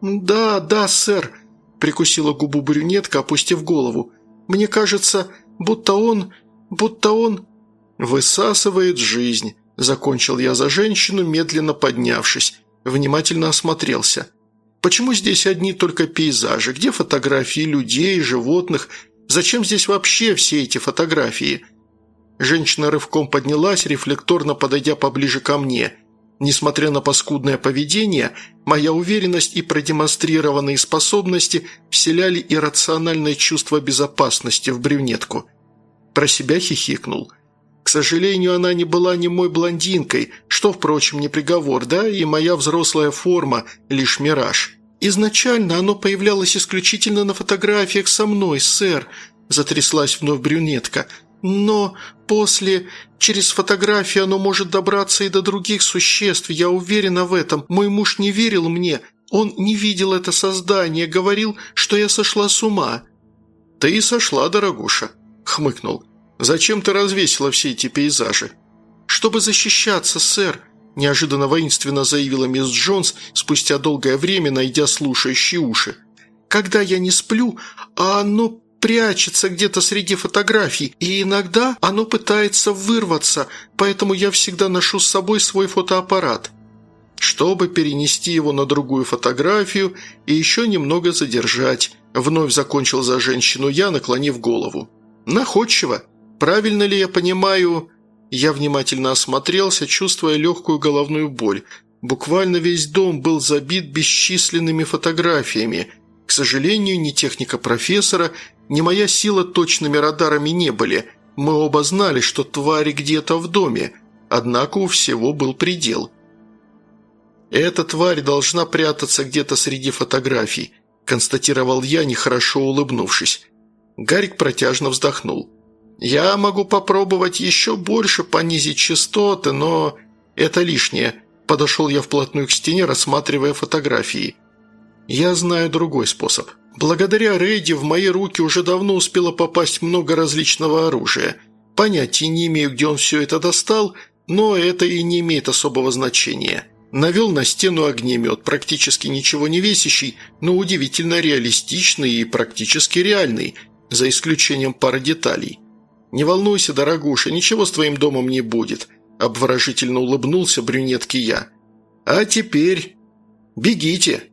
[SPEAKER 1] «Да, да, сэр», – прикусила губу брюнетка, опустив голову. «Мне кажется, будто он... будто он...» «Высасывает жизнь», – закончил я за женщину, медленно поднявшись. Внимательно осмотрелся. «Почему здесь одни только пейзажи? Где фотографии людей, животных? Зачем здесь вообще все эти фотографии?» Женщина рывком поднялась, рефлекторно подойдя поближе ко мне. Несмотря на паскудное поведение, моя уверенность и продемонстрированные способности вселяли иррациональное чувство безопасности в брюнетку. Про себя хихикнул – к сожалению, она не была не мой блондинкой, что, впрочем, не приговор, да, и моя взрослая форма – лишь мираж. Изначально оно появлялось исключительно на фотографиях со мной, сэр, затряслась вновь брюнетка. Но после, через фотографии оно может добраться и до других существ, я уверена в этом. Мой муж не верил мне, он не видел это создание, говорил, что я сошла с ума». «Ты и сошла, дорогуша», – хмыкнул. Зачем ты развесила все эти пейзажи?» «Чтобы защищаться, сэр», – неожиданно воинственно заявила мисс Джонс, спустя долгое время найдя слушающие уши. «Когда я не сплю, а оно прячется где-то среди фотографий, и иногда оно пытается вырваться, поэтому я всегда ношу с собой свой фотоаппарат» чтобы перенести его на другую фотографию и еще немного задержать. Вновь закончил за женщину я, наклонив голову. Находчиво. Правильно ли я понимаю...» Я внимательно осмотрелся, чувствуя легкую головную боль. Буквально весь дом был забит бесчисленными фотографиями. К сожалению, ни техника профессора, ни моя сила точными радарами не были. Мы оба знали, что твари где-то в доме, однако у всего был предел. «Эта тварь должна прятаться где-то среди фотографий», констатировал я, нехорошо улыбнувшись. Гарик протяжно вздохнул. Я могу попробовать еще больше понизить частоты, но это лишнее. Подошел я вплотную к стене, рассматривая фотографии. Я знаю другой способ. Благодаря Рейди в мои руки уже давно успело попасть много различного оружия. Понятия не имею, где он все это достал, но это и не имеет особого значения. Навел на стену огнемет, практически ничего не весящий, но удивительно реалистичный и практически реальный, за исключением пары деталей. «Не волнуйся, дорогуша, ничего с твоим домом не будет», – обворожительно улыбнулся брюнетке я. «А теперь... бегите!»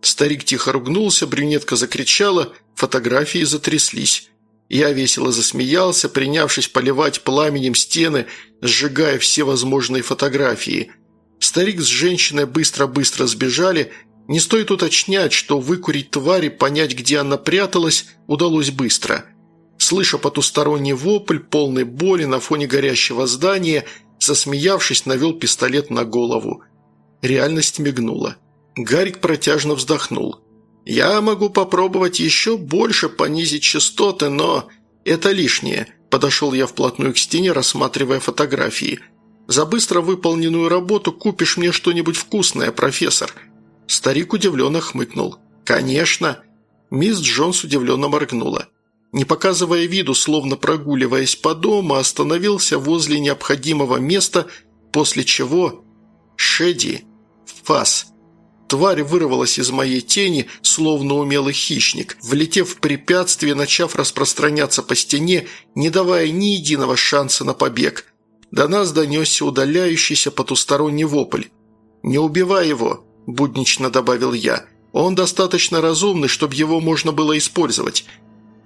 [SPEAKER 1] Старик тихо ругнулся, брюнетка закричала, фотографии затряслись. Я весело засмеялся, принявшись поливать пламенем стены, сжигая все возможные фотографии. Старик с женщиной быстро-быстро сбежали. Не стоит уточнять, что выкурить тварь и понять, где она пряталась, удалось быстро. Слыша потусторонний вопль, полный боли на фоне горящего здания, засмеявшись, навел пистолет на голову. Реальность мигнула. Гарик протяжно вздохнул. «Я могу попробовать еще больше понизить частоты, но это лишнее», – подошел я вплотную к стене, рассматривая фотографии. «За быстро выполненную работу купишь мне что-нибудь вкусное, профессор». Старик удивленно хмыкнул. «Конечно». Мисс Джонс удивленно моргнула. Не показывая виду, словно прогуливаясь по дому, остановился возле необходимого места, после чего... Шеди. Фас. Тварь вырвалась из моей тени, словно умелый хищник, влетев в препятствие, начав распространяться по стене, не давая ни единого шанса на побег. До нас донесся удаляющийся потусторонний вопль. «Не убивай его», – буднично добавил я. «Он достаточно разумный, чтобы его можно было использовать.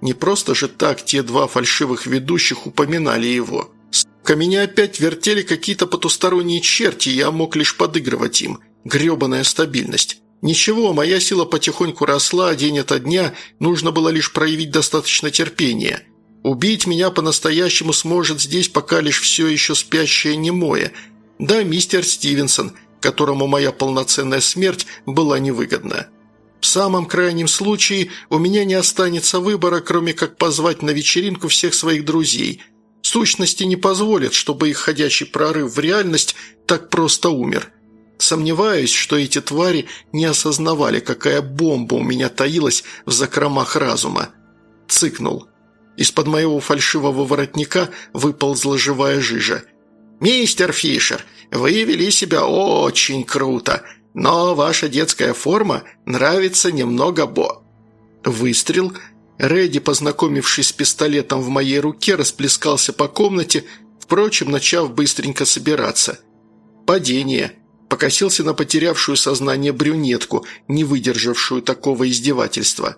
[SPEAKER 1] Не просто же так те два фальшивых ведущих упоминали его. Сука, меня опять вертели какие-то потусторонние черти, я мог лишь подыгрывать им». Гребаная стабильность. Ничего, моя сила потихоньку росла, день ото дня, нужно было лишь проявить достаточно терпения. Убить меня по-настоящему сможет здесь пока лишь все еще спящее немое. Да, мистер Стивенсон, которому моя полноценная смерть была невыгодна. В самом крайнем случае у меня не останется выбора, кроме как позвать на вечеринку всех своих друзей. Сущности не позволят, чтобы их ходячий прорыв в реальность так просто умер. Сомневаюсь, что эти твари не осознавали, какая бомба у меня таилась в закромах разума. Цыкнул. Из-под моего фальшивого воротника выползла живая жижа. «Мистер Фишер, вы вели себя очень круто, но ваша детская форма нравится немного бо...» Выстрел. Редди, познакомившись с пистолетом в моей руке, расплескался по комнате, впрочем, начав быстренько собираться. Падение покосился на потерявшую сознание брюнетку, не выдержавшую такого издевательства.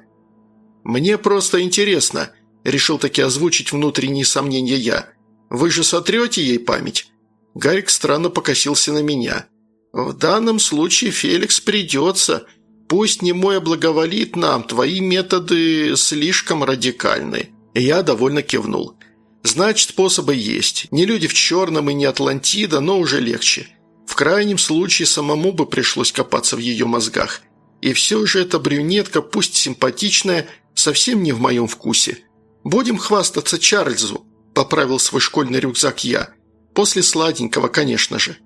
[SPEAKER 1] «Мне просто интересно», – решил таки озвучить внутренние сомнения я. «Вы же сотрете ей память?» Гарик странно покосился на меня. «В данном случае, Феликс, придется. Пусть не мой благоволит нам, твои методы слишком радикальны». Я довольно кивнул. «Значит, способы есть. Не люди в черном и не Атлантида, но уже легче. В крайнем случае самому бы пришлось копаться в ее мозгах. И все же эта брюнетка, пусть симпатичная, совсем не в моем вкусе. «Будем хвастаться Чарльзу», – поправил свой школьный рюкзак я. «После сладенького, конечно же».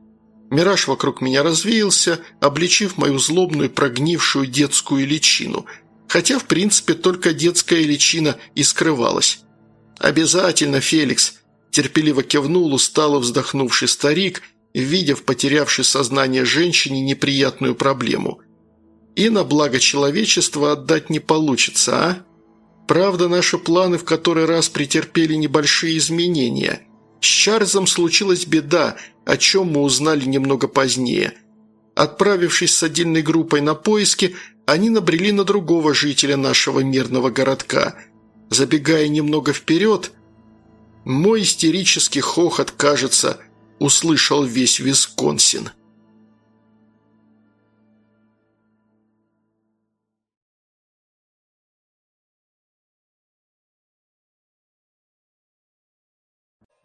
[SPEAKER 1] Мираж вокруг меня развеялся, обличив мою злобную прогнившую детскую личину. Хотя, в принципе, только детская личина и скрывалась. «Обязательно, Феликс», – терпеливо кивнул устало вздохнувший старик – видя в потерявшей сознание женщине неприятную проблему. И на благо человечества отдать не получится, а? Правда, наши планы в который раз претерпели небольшие изменения. С Чарльзом случилась беда, о чем мы узнали немного позднее. Отправившись с отдельной группой на поиски, они набрели на другого жителя нашего мирного городка. Забегая немного вперед, мой истерический хохот, кажется, услышал весь Висконсин.